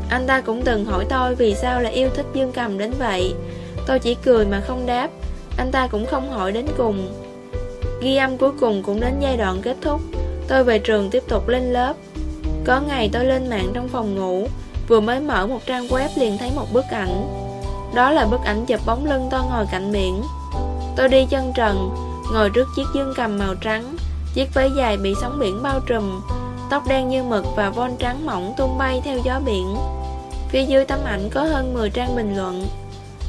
Anh ta cũng từng hỏi tôi vì sao lại yêu thích dương cầm đến vậy. Tôi chỉ cười mà không đáp. Anh ta cũng không hỏi đến cùng. Ghi âm cuối cùng cũng đến giai đoạn kết thúc. Tôi về trường tiếp tục lên lớp. Có ngày tôi lên mạng trong phòng ngủ, Vừa mới mở một trang web liền thấy một bức ảnh. Đó là bức ảnh chụp bóng lưng tôi ngồi cạnh biển Tôi đi chân trần, Ngồi trước chiếc dương cầm màu trắng, Chiếc váy dài bị sóng biển bao trùm, Tóc đen như mực và von trắng mỏng tung bay theo gió biển. Phía dưới tấm ảnh có hơn 10 trang bình luận.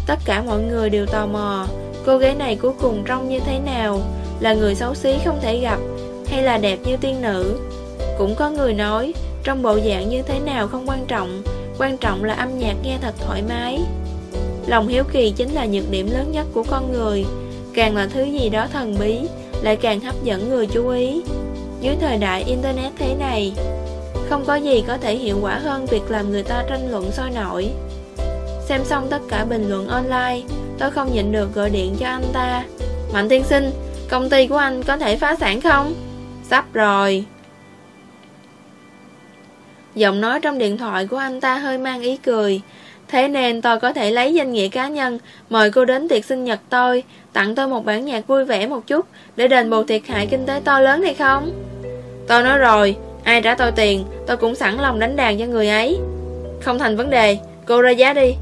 Tất cả mọi người đều tò mò, Cô gái này cuối cùng trông như thế nào, Là người xấu xí không thể gặp, Hay là đẹp như tiên nữ. Cũng có người nói trong bộ dạng như thế nào không quan trọng Quan trọng là âm nhạc nghe thật thoải mái. Lòng hiếu kỳ chính là nhược điểm lớn nhất của con người, Càng là thứ gì đó thần bí, Lại càng hấp dẫn người chú ý. Dưới thời đại Internet thế này, Không có gì có thể hiệu quả hơn việc làm người ta tranh luận sôi nổi. Xem xong tất cả bình luận online, Tôi không nhịn được gọi điện cho anh ta. Mạnh tiên sinh, Công ty của anh có thể phá sản không? Sắp rồi. Giọng nói trong điện thoại của anh ta hơi mang ý cười. Thế nên tôi có thể lấy danh nghĩa cá nhân, Mời cô đến tiệc sinh nhật tôi, Tặng tôi một bản nhạc vui vẻ một chút Để đền bù thiệt hại kinh tế to lớn hay không? Tôi nói rồi, Ai trả tôi tiền, Tôi cũng sẵn lòng đánh đàn cho người ấy. Không thành vấn đề, Cô ra giá đi.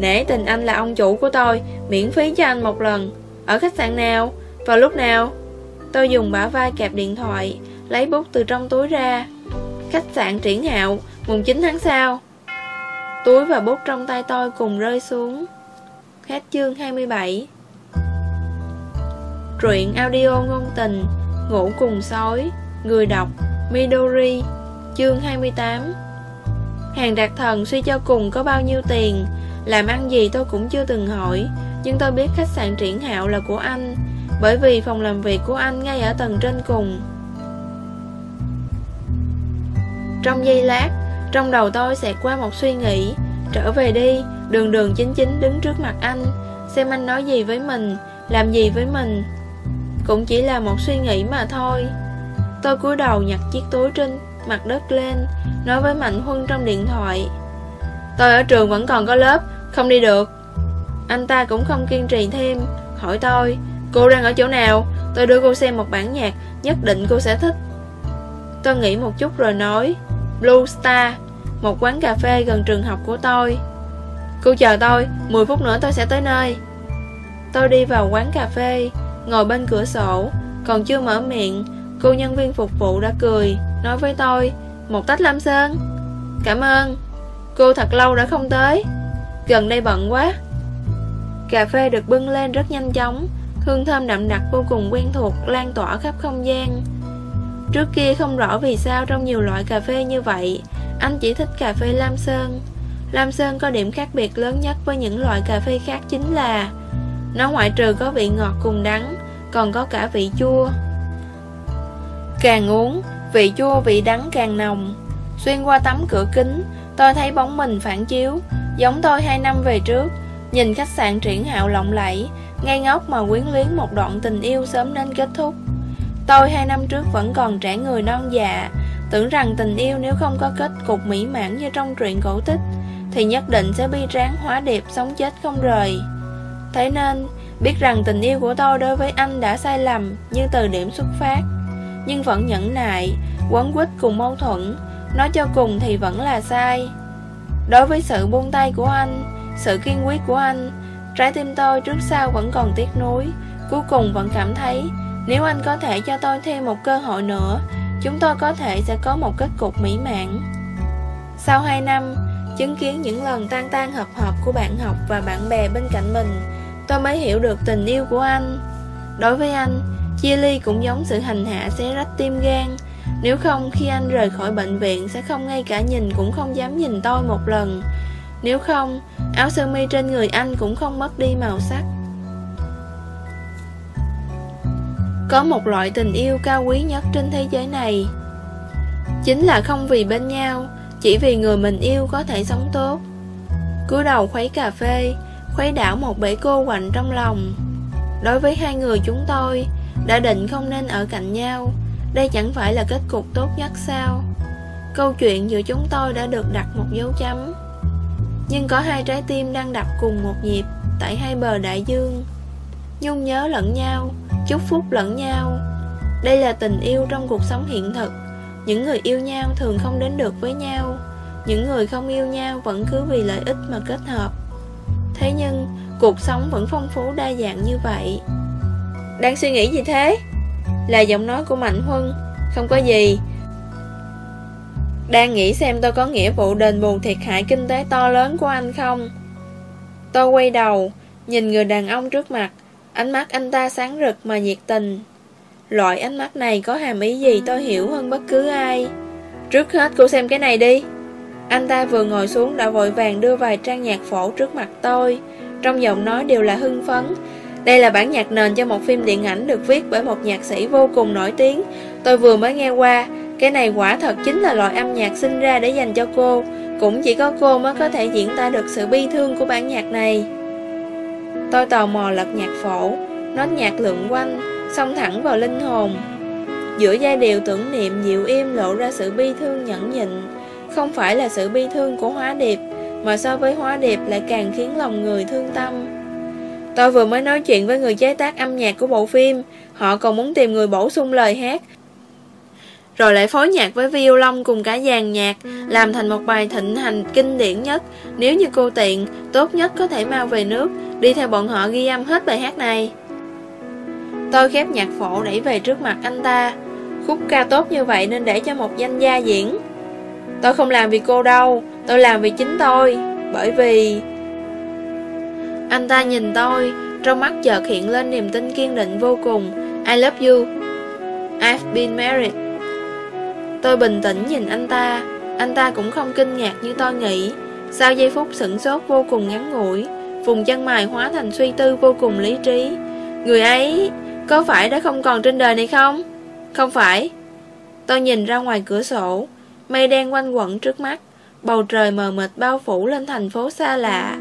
Nể tình anh là ông chủ của tôi, Miễn phí cho anh một lần. Ở khách sạn nào? Vào lúc nào? Tôi dùng bả vai kẹp điện thoại, Lấy bút từ trong túi ra. Khách sạn triển hạo Mùng 9 tháng sau. Túi và bút trong tay tôi cùng rơi xuống. Hết chương 27 Truyện audio ngôn tình, Ngủ cùng sói, Người đọc Midori, Chương 28 Hàng đặc thần suy cho cùng có bao nhiêu tiền, Làm ăn gì tôi cũng chưa từng hỏi, Nhưng tôi biết khách sạn triển hạo là của anh, Bởi vì phòng làm việc của anh ngay ở tầng trên cùng. Trong giây lát, Trong đầu tôi sẽ qua một suy nghĩ. Trở về đi, Đường đường chính chính đứng trước mặt anh, Xem anh nói gì với mình, Làm gì với mình. Cũng chỉ là một suy nghĩ mà thôi. Tôi cúi đầu nhặt chiếc túi trên mặt đất lên, Nói với Mạnh Huân trong điện thoại. Tôi ở trường vẫn còn có lớp, Không đi được. Anh ta cũng không kiên trì thêm, Hỏi tôi, Cô đang ở chỗ nào? Tôi đưa cô xem một bản nhạc, Nhất định cô sẽ thích. Tôi nghĩ một chút rồi nói Blue Star, Một quán cà phê gần trường học của tôi. Cô chờ tôi 10 phút nữa tôi sẽ tới nơi. Tôi đi vào quán cà phê, Ngồi bên cửa sổ, Còn chưa mở miệng, Cô nhân viên phục vụ đã cười, Nói với tôi, Một tách lam sơn. Cảm ơn. Cô thật lâu đã không tới. Gần đây bận quá. Cà phê được bưng lên rất nhanh chóng, Hương thơm đậm đặc vô cùng quen thuộc Lan tỏa khắp không gian. Trước kia không rõ vì sao trong nhiều loại cà phê như vậy Anh chỉ thích cà phê Lam Sơn. Lam Sơn có điểm khác biệt lớn nhất với những loại cà phê khác chính là Nó ngoại trừ có vị ngọt cùng đắng Còn có cả vị chua. Càng uống, vị chua vị đắng càng nồng. Xuyên qua tấm cửa kính Tôi thấy bóng mình phản chiếu. Giống tôi hai năm về trước Nhìn khách sạn triển hạo lộng lẫy Ngay ngốc mà quyến luyến một đoạn tình yêu sớm nên kết thúc. Tôi hai năm trước vẫn còn trẻ người non dạ. Tưởng rằng tình yêu nếu không có kết cục mỹ mãn như trong truyện cổ tích Thì nhất định sẽ bi tráng hóa đẹp sống chết không rời. Thế nên biết rằng tình yêu của tôi đối với anh đã sai lầm như từ điểm xuất phát Nhưng vẫn nhẫn nại, quấn quýt cùng mâu thuẫn. Nói cho cùng thì vẫn là sai. Đối với sự buông tay của anh Sự kiên quyết của anh Trái tim tôi trước sau vẫn còn tiếc nuối Cuối cùng vẫn cảm thấy nếu anh có thể cho tôi thêm một cơ hội nữa, Chúng tôi có thể sẽ có một kết cục mỹ mãn. Sau 2 năm, Chứng kiến những lần tan tan hợp hợp của bạn học và bạn bè bên cạnh mình, Tôi mới hiểu được tình yêu của anh. Đối với anh, Chia ly cũng giống sự hành hạ xé rách tim gan. Nếu không, khi anh rời khỏi bệnh viện Sẽ không ngay cả nhìn cũng không dám nhìn tôi một lần. Nếu không, Áo sơ mi trên người anh cũng không mất đi màu sắc. Có một loại tình yêu cao quý nhất trên thế giới này. Chính là không vì bên nhau, Chỉ vì người mình yêu có thể sống tốt. Cúi đầu khuấy cà phê, Khuấy đảo một bể cô quạnh trong lòng. Đối với hai người chúng tôi, Đã định không nên ở cạnh nhau, đây chẳng phải là kết cục tốt nhất sao? Câu chuyện giữa chúng tôi đã được đặt một dấu chấm. Nhưng có hai trái tim đang đập cùng một nhịp Tại hai bờ đại dương. Nhung nhớ lẫn nhau Chúc phúc lẫn nhau. Đây là tình yêu trong cuộc sống hiện thực. Những người yêu nhau thường không đến được với nhau. Những người không yêu nhau vẫn cứ vì lợi ích mà kết hợp. Thế nhưng, cuộc sống vẫn phong phú đa dạng như vậy. Đang suy nghĩ gì thế? Là giọng nói của Mạnh Huân. Không có gì. Đang nghĩ xem tôi có nghĩa vụ đền bù thiệt hại kinh tế to lớn của anh không? Tôi quay đầu Nhìn người đàn ông trước mặt. Ánh mắt anh ta sáng rực mà nhiệt tình. Loại ánh mắt này có hàm ý gì tôi hiểu hơn bất cứ ai. Trước hết cô xem cái này đi. Anh ta vừa ngồi xuống đã vội vàng đưa vài trang nhạc phổ trước mặt tôi. Trong giọng nói đều là hưng phấn. Đây là bản nhạc nền cho một phim điện ảnh được viết bởi một nhạc sĩ vô cùng nổi tiếng. Tôi vừa mới nghe qua, Cái này quả thật chính là loại âm nhạc sinh ra để dành cho cô. Cũng chỉ có cô mới có thể diễn tả được sự bi thương của bản nhạc này. Tôi tò mò lật nhạc phổ nó nhạc lượn quanh, Xông thẳng vào linh hồn. Giữa giai điệu tưởng niệm dịu im lộ ra sự bi thương nhẫn nhịn. Không phải là sự bi thương của hóa điệp, Mà so với hóa điệp lại càng khiến lòng người thương tâm. Tôi vừa mới nói chuyện với người chế tác âm nhạc của bộ phim, Họ còn muốn tìm người bổ sung lời hát rồi lại phối nhạc với violon cùng cả dàn nhạc Làm thành một bài thịnh hành kinh điển nhất. Nếu như cô tiện, tốt nhất có thể mau về nước Đi theo bọn họ ghi âm hết bài hát này. Tôi khép nhạc phổ đẩy về trước mặt anh ta. Khúc ca tốt như vậy nên để cho một danh gia diễn. Tôi không làm vì cô đâu Tôi làm vì chính tôi. Bởi vì Anh ta nhìn tôi Trong mắt chợt hiện lên niềm tin kiên định vô cùng. I love you. I've been married Tôi bình tĩnh nhìn anh ta. Anh ta cũng không kinh ngạc như tôi nghĩ. Sau giây phút sửng sốt vô cùng ngắn ngủi, Vùng chân mày hóa thành suy tư vô cùng lý trí. Người ấy, có phải đã không còn trên đời này không? Không phải. Tôi nhìn ra ngoài cửa sổ, Mây đen quanh quẩn trước mắt. Bầu trời mờ mịt bao phủ lên thành phố xa lạ.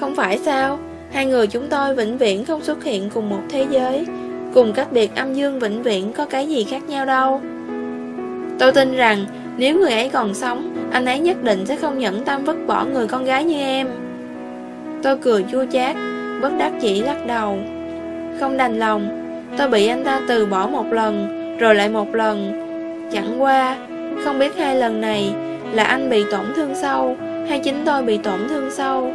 Không phải sao? Hai người chúng tôi vĩnh viễn không xuất hiện cùng một thế giới. Cùng cách biệt âm dương vĩnh viễn có cái gì khác nhau đâu? Tôi tin rằng, Nếu người ấy còn sống, Anh ấy nhất định sẽ không nhẫn tâm vứt bỏ người con gái như em. Tôi cười chua chát, Bất đắc chỉ lắc đầu. Không đành lòng, Tôi bị anh ta từ bỏ một lần, Rồi lại một lần. Chẳng qua, Không biết hai lần này Là anh bị tổn thương sâu Hay chính tôi bị tổn thương sâu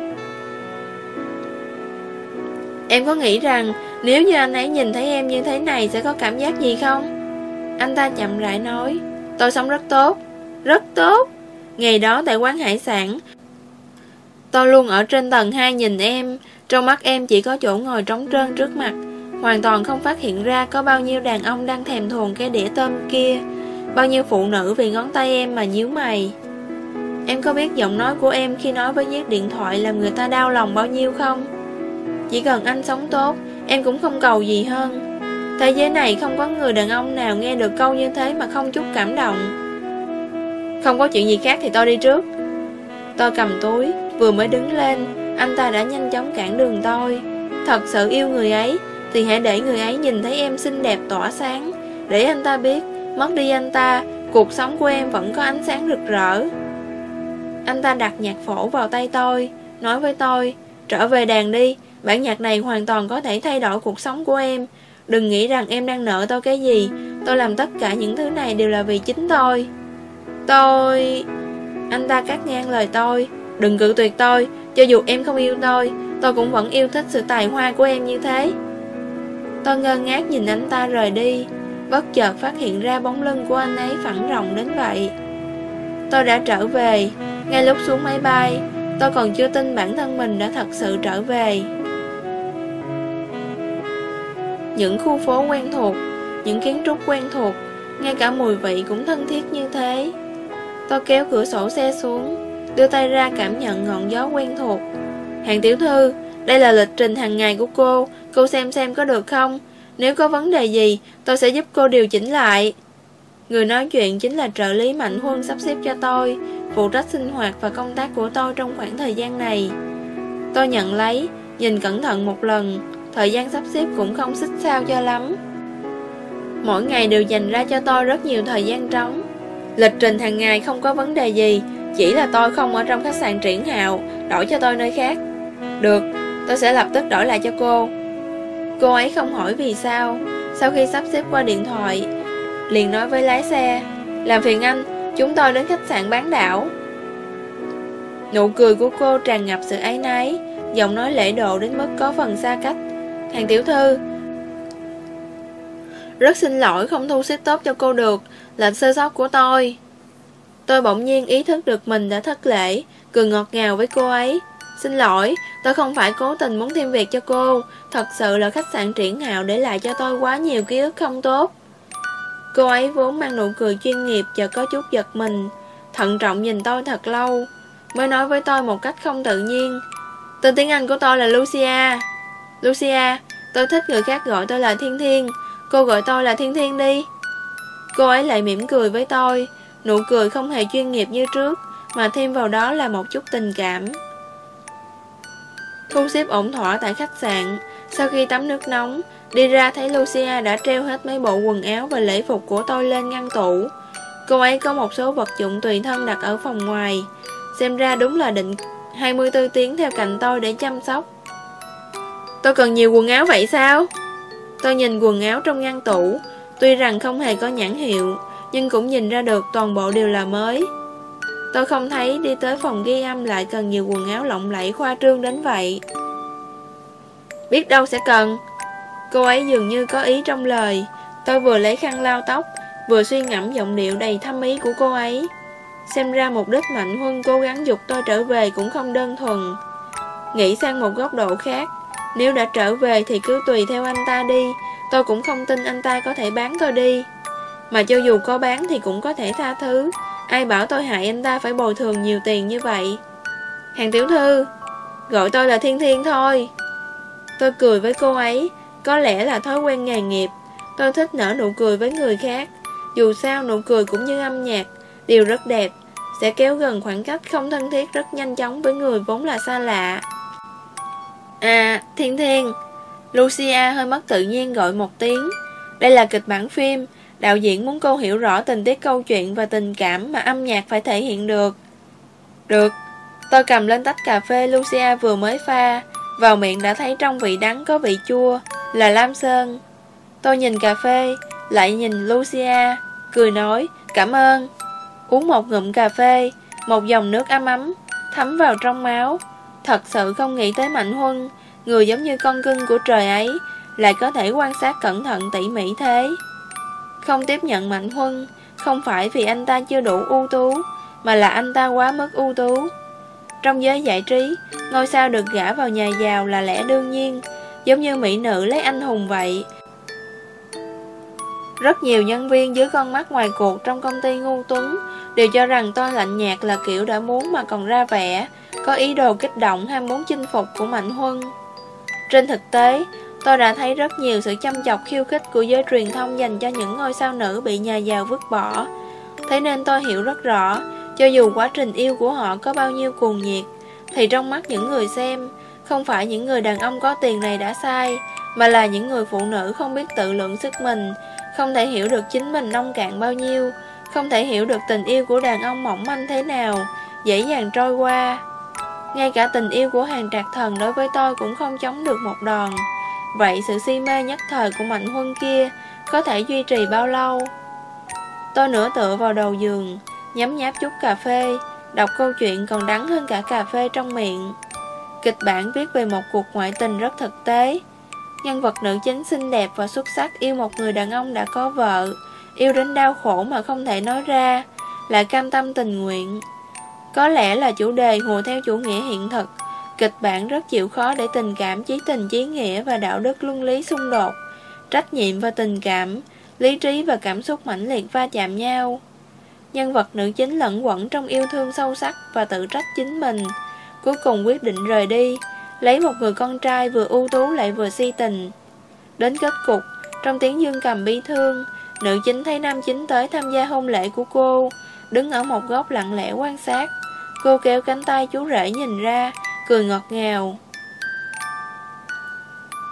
Em có nghĩ rằng, Nếu như anh ấy nhìn thấy em như thế này Sẽ có cảm giác gì không? Anh ta chậm rãi nói. Tôi sống rất tốt. Rất tốt. Ngày đó tại quán hải sản. Tôi luôn ở trên tầng 2 nhìn em. Trong mắt em chỉ có chỗ ngồi trống trơn trước mặt. Hoàn toàn không phát hiện ra có bao nhiêu đàn ông đang thèm thuồng cái đĩa tôm kia. Bao nhiêu phụ nữ vì ngón tay em mà nhíu mày. Em có biết giọng nói của em khi nói với chiếc điện thoại làm người ta đau lòng bao nhiêu không? Chỉ cần anh sống tốt, em cũng không cầu gì hơn. Thế giới này không có người đàn ông nào nghe được câu như thế mà không chút cảm động. Không có chuyện gì khác thì tôi đi trước. Tôi cầm túi, vừa mới đứng lên Anh ta đã nhanh chóng cản đường tôi. Thật sự yêu người ấy thì hãy để người ấy nhìn thấy em xinh đẹp tỏa sáng. Để anh ta biết Mất đi anh ta Cuộc sống của em vẫn có ánh sáng rực rỡ. Anh ta đặt nhạc phổ vào tay tôi Nói với tôi Trở về đàn đi Bản nhạc này hoàn toàn có thể thay đổi cuộc sống của em. Đừng nghĩ rằng em đang nợ tôi cái gì. Tôi làm tất cả những thứ này đều là vì chính tôi. Tôi... Anh ta cắt ngang lời tôi. Đừng cự tuyệt tôi, Cho dù em không yêu tôi Tôi cũng vẫn yêu thích sự tài hoa của em như thế. Tôi ngơ ngác nhìn anh ta rời đi. Bất chợt phát hiện ra bóng lưng của anh ấy phẳng rộng đến vậy. Tôi đã trở về. Ngay lúc xuống máy bay, Tôi còn chưa tin bản thân mình đã thật sự trở về. Những khu phố quen thuộc, Những kiến trúc quen thuộc, Ngay cả mùi vị cũng thân thiết như thế. Tôi kéo cửa sổ xe xuống, Đưa tay ra cảm nhận ngọn gió quen thuộc. Hàng tiểu thư, Đây là lịch trình hàng ngày của cô Cô xem xem có được không? Nếu có vấn đề gì, Tôi sẽ giúp cô điều chỉnh lại. Người nói chuyện chính là trợ lý Mạnh Huân sắp xếp cho tôi, Phụ trách sinh hoạt và công tác của tôi trong khoảng thời gian này. Tôi nhận lấy, Nhìn cẩn thận một lần Thời gian sắp xếp cũng không xích sao cho lắm. Mỗi ngày đều dành ra cho tôi rất nhiều thời gian trống. Lịch trình hàng ngày không có vấn đề gì Chỉ là tôi không ở trong khách sạn triển hào, Đổi cho tôi nơi khác. Được, tôi sẽ lập tức đổi lại cho cô. Cô ấy không hỏi vì sao. Sau khi sắp xếp qua điện thoại Liền nói với lái xe Làm phiền anh, chúng tôi đến khách sạn bán đảo. Nụ cười của cô tràn ngập sự áy náy Giọng nói lễ độ đến mức có phần xa cách. Hàng tiểu thư. Rất xin lỗi không thu xếp tốt cho cô được. Là sơ sót của tôi. Tôi bỗng nhiên ý thức được mình đã thất lễ. Cười ngọt ngào với cô ấy. Xin lỗi, tôi không phải cố tình muốn thêm việc cho cô. Thật sự là khách sạn triển hào để lại cho tôi quá nhiều ký ức không tốt. Cô ấy vốn mang nụ cười chuyên nghiệp và có chút giật mình. Thận trọng nhìn tôi thật lâu. Mới nói với tôi một cách không tự nhiên. Tên tiếng Anh của tôi là Lucia. Lucia, tôi thích người khác gọi tôi là Thiên Thiên. Cô gọi tôi là Thiên Thiên đi. Cô ấy lại mỉm cười với tôi Nụ cười không hề chuyên nghiệp như trước Mà thêm vào đó là một chút tình cảm. Thu xếp ổn thỏa tại khách sạn. Sau khi tắm nước nóng Đi ra thấy Lucia đã treo hết mấy bộ quần áo và lễ phục của tôi lên ngăn tủ. Cô ấy có một số vật dụng tùy thân đặt ở phòng ngoài. Xem ra đúng là định 24 tiếng theo cạnh tôi để chăm sóc. Tôi cần nhiều quần áo vậy sao? Tôi nhìn quần áo trong ngăn tủ. Tuy rằng không hề có nhãn hiệu, Nhưng cũng nhìn ra được toàn bộ đều là mới. Tôi không thấy đi tới phòng ghi âm lại cần nhiều quần áo lộng lẫy khoa trương đến vậy. Biết đâu sẽ cần. Cô ấy dường như có ý trong lời. Tôi vừa lấy khăn lau tóc, Vừa suy ngẫm giọng điệu đầy thâm ý của cô ấy. Xem ra mục đích Mạnh Huân cố gắng dục tôi trở về cũng không đơn thuần. Nghĩ sang một góc độ khác nếu đã trở về thì cứ tùy theo anh ta đi. Tôi cũng không tin anh ta có thể bán tôi đi. Mà cho dù có bán thì cũng có thể tha thứ. Ai bảo tôi hại anh ta phải bồi thường nhiều tiền như vậy? Hàng tiểu thư, Gọi tôi là Thiên Thiên thôi. Tôi cười với cô ấy. Có lẽ là thói quen nghề nghiệp. Tôi thích nở nụ cười với người khác. Dù sao nụ cười cũng như âm nhạc. Điều rất đẹp. Sẽ kéo gần khoảng cách không thân thiết rất nhanh chóng với người vốn là xa lạ. À, Thiên Thiên. Lucia hơi mất tự nhiên gọi một tiếng. Đây là kịch bản phim. Đạo diễn muốn cô hiểu rõ tình tiết câu chuyện và tình cảm mà âm nhạc phải thể hiện được. Được. Tôi cầm lên tách cà phê Lucia vừa mới pha. Vào miệng đã thấy trong vị đắng có vị chua Là Lam Sơn. Tôi nhìn cà phê Lại nhìn Lucia Cười nói Cảm ơn. Uống một ngụm cà phê Một dòng nước ấm ấm Thấm vào trong máu. Thật sự không nghĩ tới Mạnh Huân. Người giống như con cưng của trời ấy, Lại có thể quan sát cẩn thận tỉ mỉ thế. Không tiếp nhận Mạnh Huân, Không phải vì anh ta chưa đủ ưu tú, Mà là anh ta quá mức ưu tú. Trong giới giải trí, Ngôi sao được gả vào nhà giàu là lẽ đương nhiên. Giống như mỹ nữ lấy anh hùng vậy rất nhiều nhân viên dưới con mắt ngoài cuộc trong công ty ngu tuấn Đều cho rằng tôi lạnh nhạt là kiểu đã muốn mà còn ra vẻ Có ý đồ kích động ham muốn chinh phục của Mạnh Huân. Trên thực tế, tôi đã thấy rất nhiều sự chăm chọc khiêu khích của giới truyền thông dành cho những ngôi sao nữ bị nhà giàu vứt bỏ. Thế nên tôi hiểu rất rõ, cho dù quá trình yêu của họ có bao nhiêu cuồng nhiệt Thì trong mắt những người xem, không phải những người đàn ông có tiền này đã sai Mà là những người phụ nữ không biết tự lượng sức mình không thể hiểu được chính mình nông cạn bao nhiêu. Không thể hiểu được tình yêu của đàn ông mỏng manh thế nào. Dễ dàng trôi qua. Ngay cả tình yêu của hàng trạc thần đối với tôi cũng không chống được một đòn. Vậy sự si mê nhất thời của Mạnh Huân kia Có thể duy trì bao lâu? Tôi nửa tựa vào đầu giường, nhấm nháp chút cà phê, Đọc câu chuyện còn đắng hơn cả cà phê trong miệng. Kịch bản viết về một cuộc ngoại tình rất thực tế. Nhân vật nữ chính xinh đẹp và xuất sắc yêu một người đàn ông đã có vợ. Yêu đến đau khổ mà không thể nói ra, Lại cam tâm tình nguyện. Có lẽ là chủ đề hùa theo chủ nghĩa hiện thực. Kịch bản rất chịu khó để tình cảm, chí tình chí nghĩa và đạo đức luân lý xung đột. Trách nhiệm và tình cảm, Lý trí và cảm xúc mãnh liệt va chạm nhau. Nhân vật nữ chính lẫn quẩn trong yêu thương sâu sắc và tự trách chính mình. Cuối cùng quyết định rời đi. Lấy một người con trai vừa ưu tú lại vừa si tình. Đến kết cục, Trong tiếng dương cầm bi thương, Nữ chính thấy nam chính tới tham gia hôn lễ của cô, Đứng ở một góc lặng lẽ quan sát. Cô kéo cánh tay chú rể nhìn ra, Cười ngọt ngào.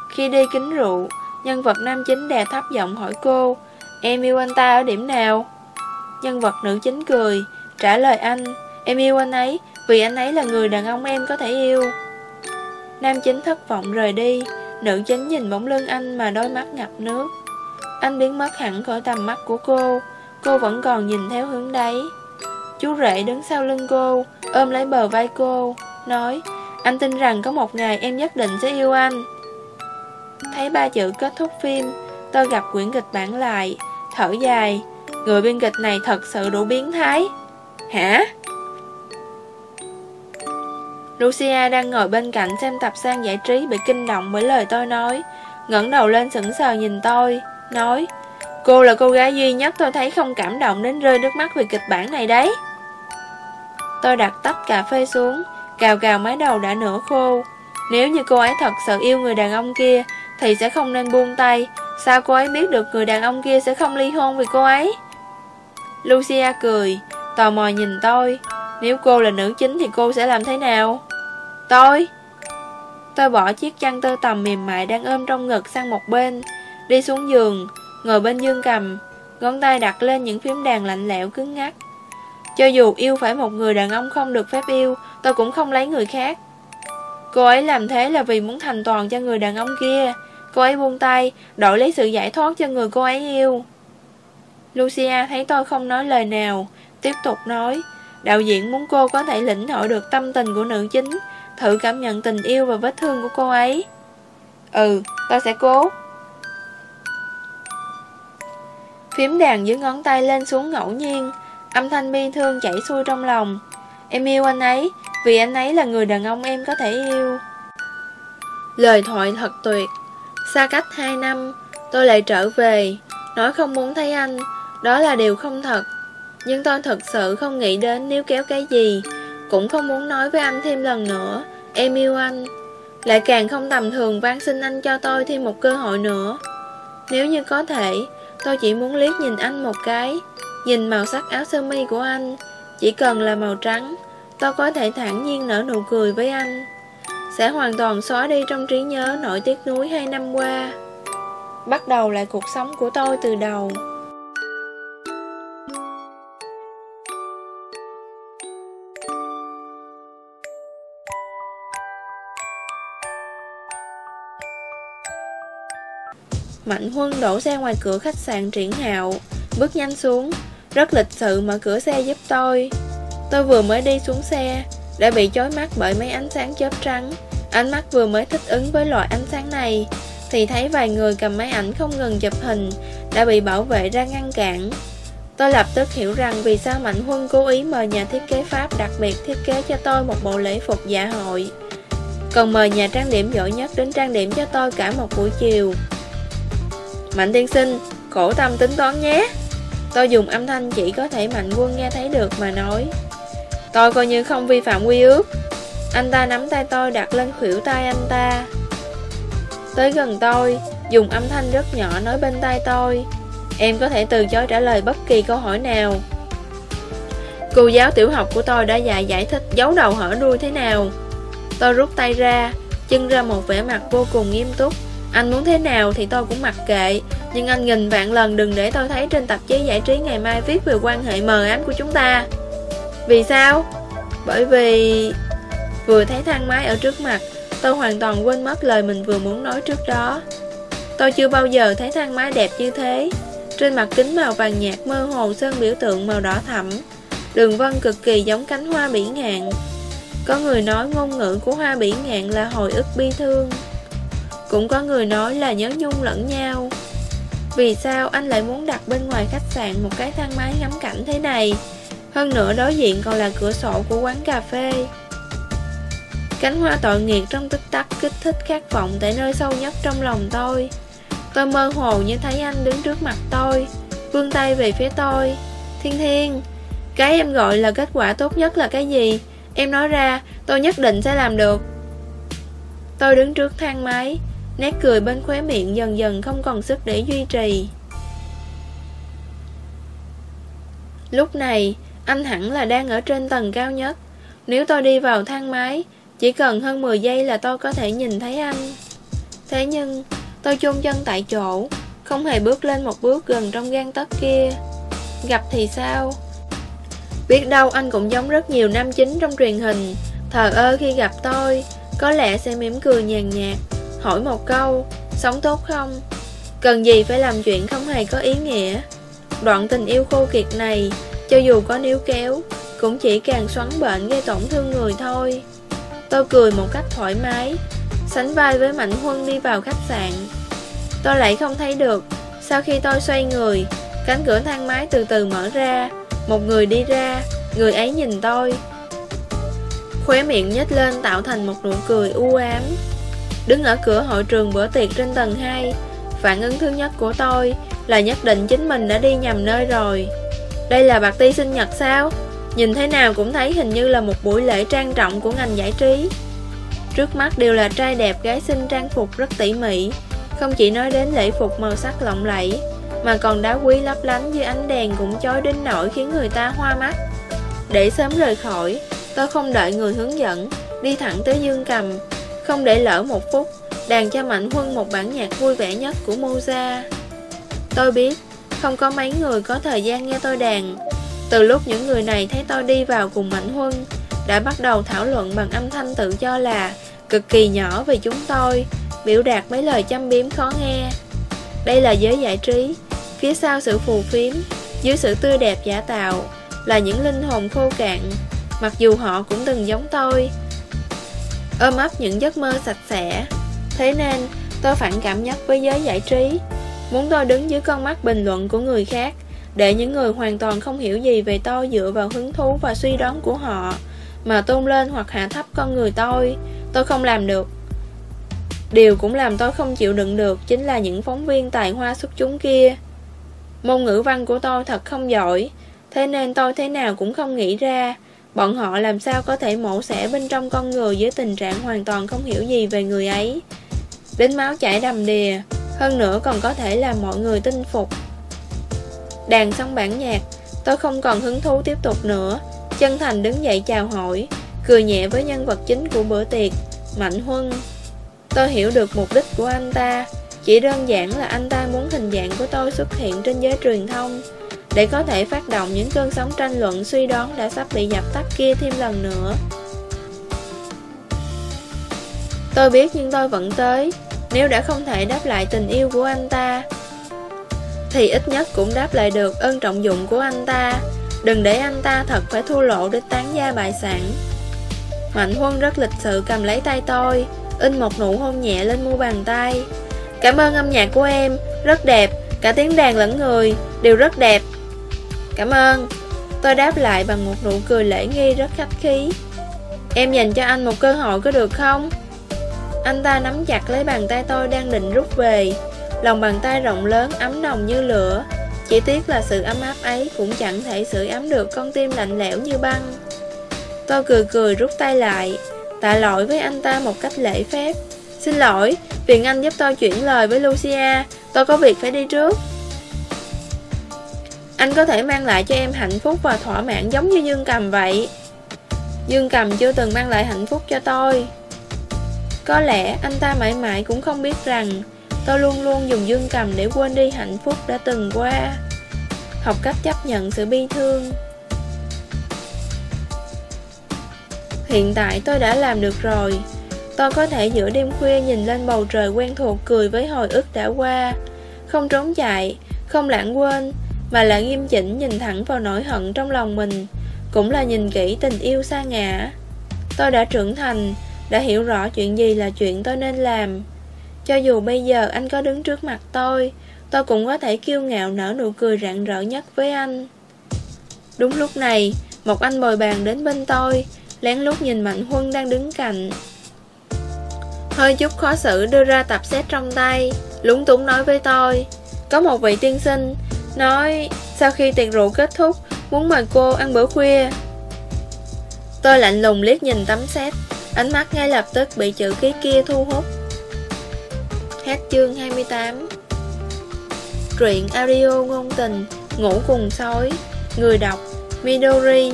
Khi đi kính rượu, Nhân vật nam chính đè thấp giọng hỏi cô, Em yêu anh ta ở điểm nào? Nhân vật nữ chính cười, Trả lời anh, Em yêu anh ấy Vì anh ấy là người đàn ông em có thể yêu. Nam chính thất vọng rời đi. Nữ chính nhìn bóng lưng anh mà đôi mắt ngập nước. Anh biến mất hẳn khỏi tầm mắt của cô. Cô vẫn còn nhìn theo hướng đấy. Chú rể đứng sau lưng cô, Ôm lấy bờ vai cô, Nói, Anh tin rằng có một ngày em nhất định sẽ yêu anh. Thấy ba chữ kết thúc phim, Tôi gặp quyển kịch bản lại, Thở dài, Người biên kịch này thật sự đủ biến thái. Hả? Lucia đang ngồi bên cạnh xem tập sang giải trí bị kinh động bởi lời tôi nói. Ngẩng đầu lên sững sờ nhìn tôi, Nói, Cô là cô gái duy nhất tôi thấy không cảm động đến rơi nước mắt vì kịch bản này đấy. Tôi đặt tách cà phê xuống, Cào cào mái đầu đã nửa khô. Nếu như cô ấy thật sự yêu người đàn ông kia, Thì sẽ không nên buông tay. Sao cô ấy biết được người đàn ông kia sẽ không ly hôn vì cô ấy? Lucia cười, Tò mò nhìn tôi. Nếu cô là nữ chính thì cô sẽ làm thế nào? Tôi? Tôi bỏ chiếc chăn tơ tầm mềm mại đang ôm trong ngực sang một bên, Đi xuống giường, Ngồi bên dương cầm, Ngón tay đặt lên những phím đàn lạnh lẽo cứng ngắc Cho dù yêu phải một người đàn ông không được phép yêu, Tôi cũng không lấy người khác. Cô ấy làm thế là vì muốn thành toàn cho người đàn ông kia. Cô ấy buông tay, Đổi lấy sự giải thoát cho người cô ấy yêu. Lucia thấy tôi không nói lời nào, Tiếp tục nói, Đạo diễn muốn cô có thể lĩnh hội được tâm tình của nữ chính Thử cảm nhận tình yêu và vết thương của cô ấy. Ừ, tôi sẽ cố. Phím đàn dưới ngón tay lên xuống ngẫu nhiên. Âm thanh bi thương chảy xuôi trong lòng. Em yêu anh ấy Vì anh ấy là người đàn ông em có thể yêu. Lời thoại thật tuyệt. Xa cách 2 năm Tôi lại trở về. Nói không muốn thấy anh Đó là điều không thật. Nhưng tôi thật sự không nghĩ đến nếu kéo cái gì. Cũng không muốn nói với anh thêm lần nữa. Em yêu anh. Lại càng không tầm thường van xin anh cho tôi thêm một cơ hội nữa. Nếu như có thể, Tôi chỉ muốn liếc nhìn anh một cái. Nhìn màu sắc áo sơ mi của anh, Chỉ cần là màu trắng, Tôi có thể thản nhiên nở nụ cười với anh. Sẽ hoàn toàn xóa đi trong trí nhớ nỗi tiếc nuối hai năm qua. Bắt đầu lại cuộc sống của tôi từ đầu. Mạnh Huân đổ xe ngoài cửa khách sạn triển hạo, Bước nhanh xuống. Rất lịch sự mở cửa xe giúp tôi. Tôi vừa mới đi xuống xe, Đã bị chói mắt bởi mấy ánh sáng chớp trắng. Ánh mắt vừa mới thích ứng với loại ánh sáng này, Thì thấy vài người cầm máy ảnh không ngừng chụp hình, Đã bị bảo vệ ra ngăn cản. Tôi lập tức hiểu rằng vì sao Mạnh Huân cố ý mời nhà thiết kế Pháp đặc biệt thiết kế cho tôi một bộ lễ phục dạ hội. Còn mời nhà trang điểm giỏi nhất đến trang điểm cho tôi cả một buổi chiều. Mạnh tiên sinh, khổ tâm tính toán nhé. Tôi dùng âm thanh chỉ có thể Mạnh quân nghe thấy được mà nói. Tôi coi như không vi phạm quy ước. Anh ta nắm tay tôi đặt lên khuỷu tay anh ta. Tới gần tôi Dùng âm thanh rất nhỏ nói bên tai tôi. Em có thể từ chối trả lời bất kỳ câu hỏi nào. Cô giáo tiểu học của tôi đã dạy giải thích giấu đầu hở đuôi thế nào. Tôi rút tay ra Chân ra một vẻ mặt vô cùng nghiêm túc anh muốn thế nào thì tôi cũng mặc kệ. Nhưng anh nghìn vạn lần đừng để tôi thấy trên tạp chí giải trí ngày mai viết về quan hệ mờ ám của chúng ta. Vì sao? Bởi vì... Vừa thấy thang máy ở trước mặt, Tôi hoàn toàn quên mất lời mình vừa muốn nói trước đó. Tôi chưa bao giờ thấy thang máy đẹp như thế. Trên mặt kính màu vàng nhạt mơ hồ sơn biểu tượng màu đỏ thẫm. Đường vân cực kỳ giống cánh hoa bỉ ngạn. Có người nói ngôn ngữ của hoa bỉ ngạn là hồi ức bi thương cũng có người nói là nhớ nhung lẫn nhau. Vì sao anh lại muốn đặt bên ngoài khách sạn một cái thang máy ngắm cảnh thế này? Hơn nữa đối diện còn là cửa sổ của quán cà phê. Cánh hoa tội nghiệt trong tích tắc kích thích khát vọng tại nơi sâu nhất trong lòng tôi. Tôi mơ hồ như thấy anh đứng trước mặt tôi, Vươn tay về phía tôi. Thiên Thiên, Cái em gọi là kết quả tốt nhất là cái gì? Em nói ra, tôi nhất định sẽ làm được. Tôi đứng trước thang máy Nét cười bên khóe miệng dần dần không còn sức để duy trì. Lúc này, anh hẳn là đang ở trên tầng cao nhất. Nếu tôi đi vào thang máy Chỉ cần hơn 10 giây là tôi có thể nhìn thấy anh. Thế nhưng, tôi chôn chân tại chỗ Không hề bước lên một bước gần trong gan tấc kia. Gặp thì sao? Biết đâu anh cũng giống rất nhiều nam chính trong truyền hình. Thờ ơ khi gặp tôi Có lẽ sẽ mỉm cười nhàn nhạt. Hỏi một câu, Sống tốt không? Cần gì phải làm chuyện không hề có ý nghĩa? Đoạn tình yêu khô kiệt này, Cho dù có níu kéo, Cũng chỉ càng xoắn bệnh gây tổn thương người thôi. Tôi cười một cách thoải mái, Sánh vai với Mạnh Huân đi vào khách sạn. Tôi lại không thấy được, Sau khi tôi xoay người, Cánh cửa thang máy từ từ mở ra, Một người đi ra, Người ấy nhìn tôi. Khóe miệng nhếch lên tạo thành một nụ cười u ám. Đứng ở cửa hội trường bữa tiệc trên tầng 2 Phản ứng thứ nhất của tôi Là nhất định chính mình đã đi nhầm nơi rồi. Đây là bạc ti sinh nhật sao? Nhìn thế nào cũng thấy hình như là một buổi lễ trang trọng của ngành giải trí. Trước mắt đều là trai đẹp gái xinh trang phục rất tỉ mỉ. Không chỉ nói đến lễ phục màu sắc lộng lẫy, Mà còn đá quý lấp lánh dưới ánh đèn cũng chói đến nỗi khiến người ta hoa mắt. Để sớm rời khỏi, Tôi không đợi người hướng dẫn, Đi thẳng tới dương cầm. Không để lỡ một phút, Đàn cho Mạnh Huân một bản nhạc vui vẻ nhất của Moza. Tôi biết, Không có mấy người có thời gian nghe tôi đàn. Từ lúc những người này thấy tôi đi vào cùng Mạnh Huân, Đã bắt đầu thảo luận bằng âm thanh tự cho là Cực kỳ nhỏ về chúng tôi, Biểu đạt mấy lời châm biếm khó nghe. Đây là giới giải trí, Phía sau sự phù phiếm, Dưới sự tươi đẹp giả tạo, Là những linh hồn khô cạn. Mặc dù họ cũng từng giống tôi Ôm ấp những giấc mơ sạch sẽ. Thế nên, tôi phản cảm nhất với giới giải trí. Muốn tôi đứng dưới con mắt bình luận của người khác, Để những người hoàn toàn không hiểu gì về tôi dựa vào hứng thú và suy đoán của họ, Mà tôn lên hoặc hạ thấp con người tôi Tôi không làm được. Điều cũng làm tôi không chịu đựng được Chính là những phóng viên tài hoa xuất chúng kia. Môn ngữ văn của tôi thật không giỏi, Thế nên tôi thế nào cũng không nghĩ ra. Bọn họ làm sao có thể mổ xẻ bên trong con người với tình trạng hoàn toàn không hiểu gì về người ấy? Đến máu chảy đầm đìa, Hơn nữa còn có thể làm mọi người tin phục. Đàn xong bản nhạc, Tôi không còn hứng thú tiếp tục nữa. Chân thành đứng dậy chào hỏi, Cười nhẹ với nhân vật chính của bữa tiệc, Mạnh Huân. Tôi hiểu được mục đích của anh ta, Chỉ đơn giản là anh ta muốn hình dạng của tôi xuất hiện trên giới truyền thông. Để có thể phát động những cơn sóng tranh luận suy đoán đã sắp bị dập tắt kia thêm lần nữa. Tôi biết nhưng tôi vẫn tới. Nếu đã không thể đáp lại tình yêu của anh ta, Thì ít nhất cũng đáp lại được ơn trọng dụng của anh ta. Đừng để anh ta thật phải thua lộ để tán gia bại sản. Mạnh Huân rất lịch sự cầm lấy tay tôi, In một nụ hôn nhẹ lên mu bàn tay. Cảm ơn âm nhạc của em, Rất đẹp, Cả tiếng đàn lẫn người Đều rất đẹp Cảm ơn. Tôi đáp lại bằng một nụ cười lễ nghi rất khách khí. Em dành cho anh một cơ hội có được không? Anh ta nắm chặt lấy bàn tay tôi đang định rút về. Lòng bàn tay rộng lớn ấm nồng như lửa. Chỉ tiếc là sự ấm áp ấy cũng chẳng thể sưởi ấm được con tim lạnh lẽo như băng. Tôi cười cười rút tay lại. Tạ lỗi với anh ta một cách lễ phép. Xin lỗi, phiền anh giúp tôi chuyển lời với Lucia. Tôi có việc phải đi trước. Anh có thể mang lại cho em hạnh phúc và thỏa mãn giống như Dương Cầm vậy. Dương Cầm chưa từng mang lại hạnh phúc cho tôi. Có lẽ anh ta mãi mãi cũng không biết rằng Tôi luôn luôn dùng Dương Cầm để quên đi hạnh phúc đã từng qua. Học cách chấp nhận sự bi thương. Hiện tại tôi đã làm được rồi. Tôi có thể giữa đêm khuya nhìn lên bầu trời quen thuộc cười với hồi ức đã qua. Không trốn chạy, không lãng quên mà là nghiêm chỉnh nhìn thẳng vào nỗi hận trong lòng mình Cũng là nhìn kỹ tình yêu xa ngã Tôi đã trưởng thành, đã hiểu rõ chuyện gì là chuyện tôi nên làm Cho dù bây giờ anh có đứng trước mặt tôi Tôi cũng có thể kiêu ngạo nở nụ cười rạng rỡ nhất với anh Đúng lúc này, một anh bồi bàn đến bên tôi lén lút nhìn Mạnh Huân đang đứng cạnh. Hơi chút khó xử đưa ra tập xét trong tay, lúng túng nói với tôi. Có một vị tiên sinh, nói sau khi tiệc rượu kết thúc, muốn mời cô ăn bữa khuya. Tôi lạnh lùng liếc nhìn tấm xét, ánh mắt ngay lập tức bị chữ ký kia thu hút. Hết chương 28 Truyện audio ngôn tình Ngủ cùng sói Người đọc Midori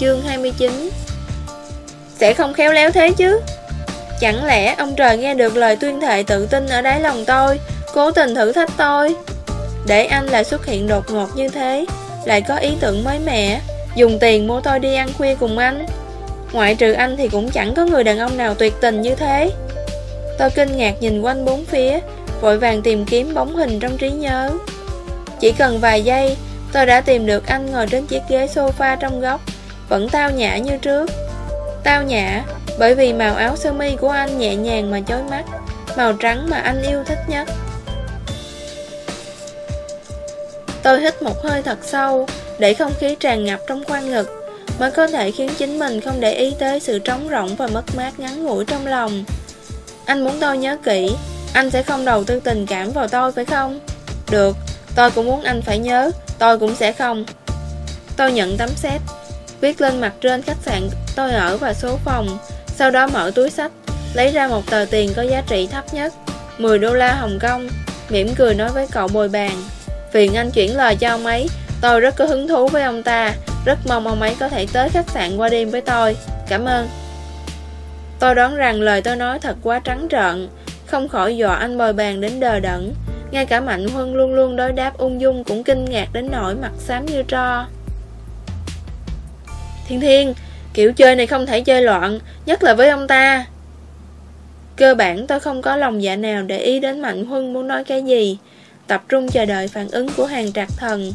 Chương 29 sẽ không khéo léo thế chứ? Chẳng lẽ ông trời nghe được lời tuyên thệ tự tin ở đáy lòng tôi Cố tình thử thách tôi? Để anh lại xuất hiện đột ngột như thế, Lại có ý tưởng mới mẻ. Dùng tiền mua tôi đi ăn khuya cùng anh. Ngoại trừ anh thì cũng chẳng có người đàn ông nào tuyệt tình như thế. Tôi kinh ngạc nhìn quanh bốn phía, Vội vàng tìm kiếm bóng hình trong trí nhớ. Chỉ cần vài giây, Tôi đã tìm được anh ngồi trên chiếc ghế sofa trong góc, Vẫn tao nhã như trước. Tao nhã, Bởi vì màu áo sơ mi của anh nhẹ nhàng mà chói mắt, Màu trắng mà anh yêu thích nhất. Tôi hít một hơi thật sâu Để không khí tràn ngập trong khoang ngực Mới có thể khiến chính mình không để ý tới sự trống rỗng và mất mát ngắn ngủi trong lòng. Anh muốn tôi nhớ kỹ Anh sẽ không đầu tư tình cảm vào tôi phải không? Được, tôi cũng muốn anh phải nhớ Tôi cũng sẽ không. Tôi nhận tấm xét Viết lên mặt trên khách sạn tôi ở và số phòng Sau đó mở túi sách Lấy ra một tờ tiền có giá trị thấp nhất 10 đô la Hồng Kông mỉm cười nói với cậu bồi bàn. Phiền anh chuyển lời cho ông ấy Tôi rất có hứng thú với ông ta Rất mong ông ấy có thể tới khách sạn qua đêm với tôi Cảm ơn Tôi đoán rằng lời tôi nói thật quá trắng trợn Không khỏi dọa anh bồi bàn đến đờ đẫn ngay cả Mạnh Huân luôn luôn đối đáp ung dung cũng kinh ngạc đến nỗi mặt xám như tro. Thiên Thiên, kiểu chơi này không thể chơi loạn, nhất là với ông ta. Cơ bản tôi không có lòng dạ nào để ý đến Mạnh Huân muốn nói cái gì. Tập trung chờ đợi phản ứng của hàng trạc thần,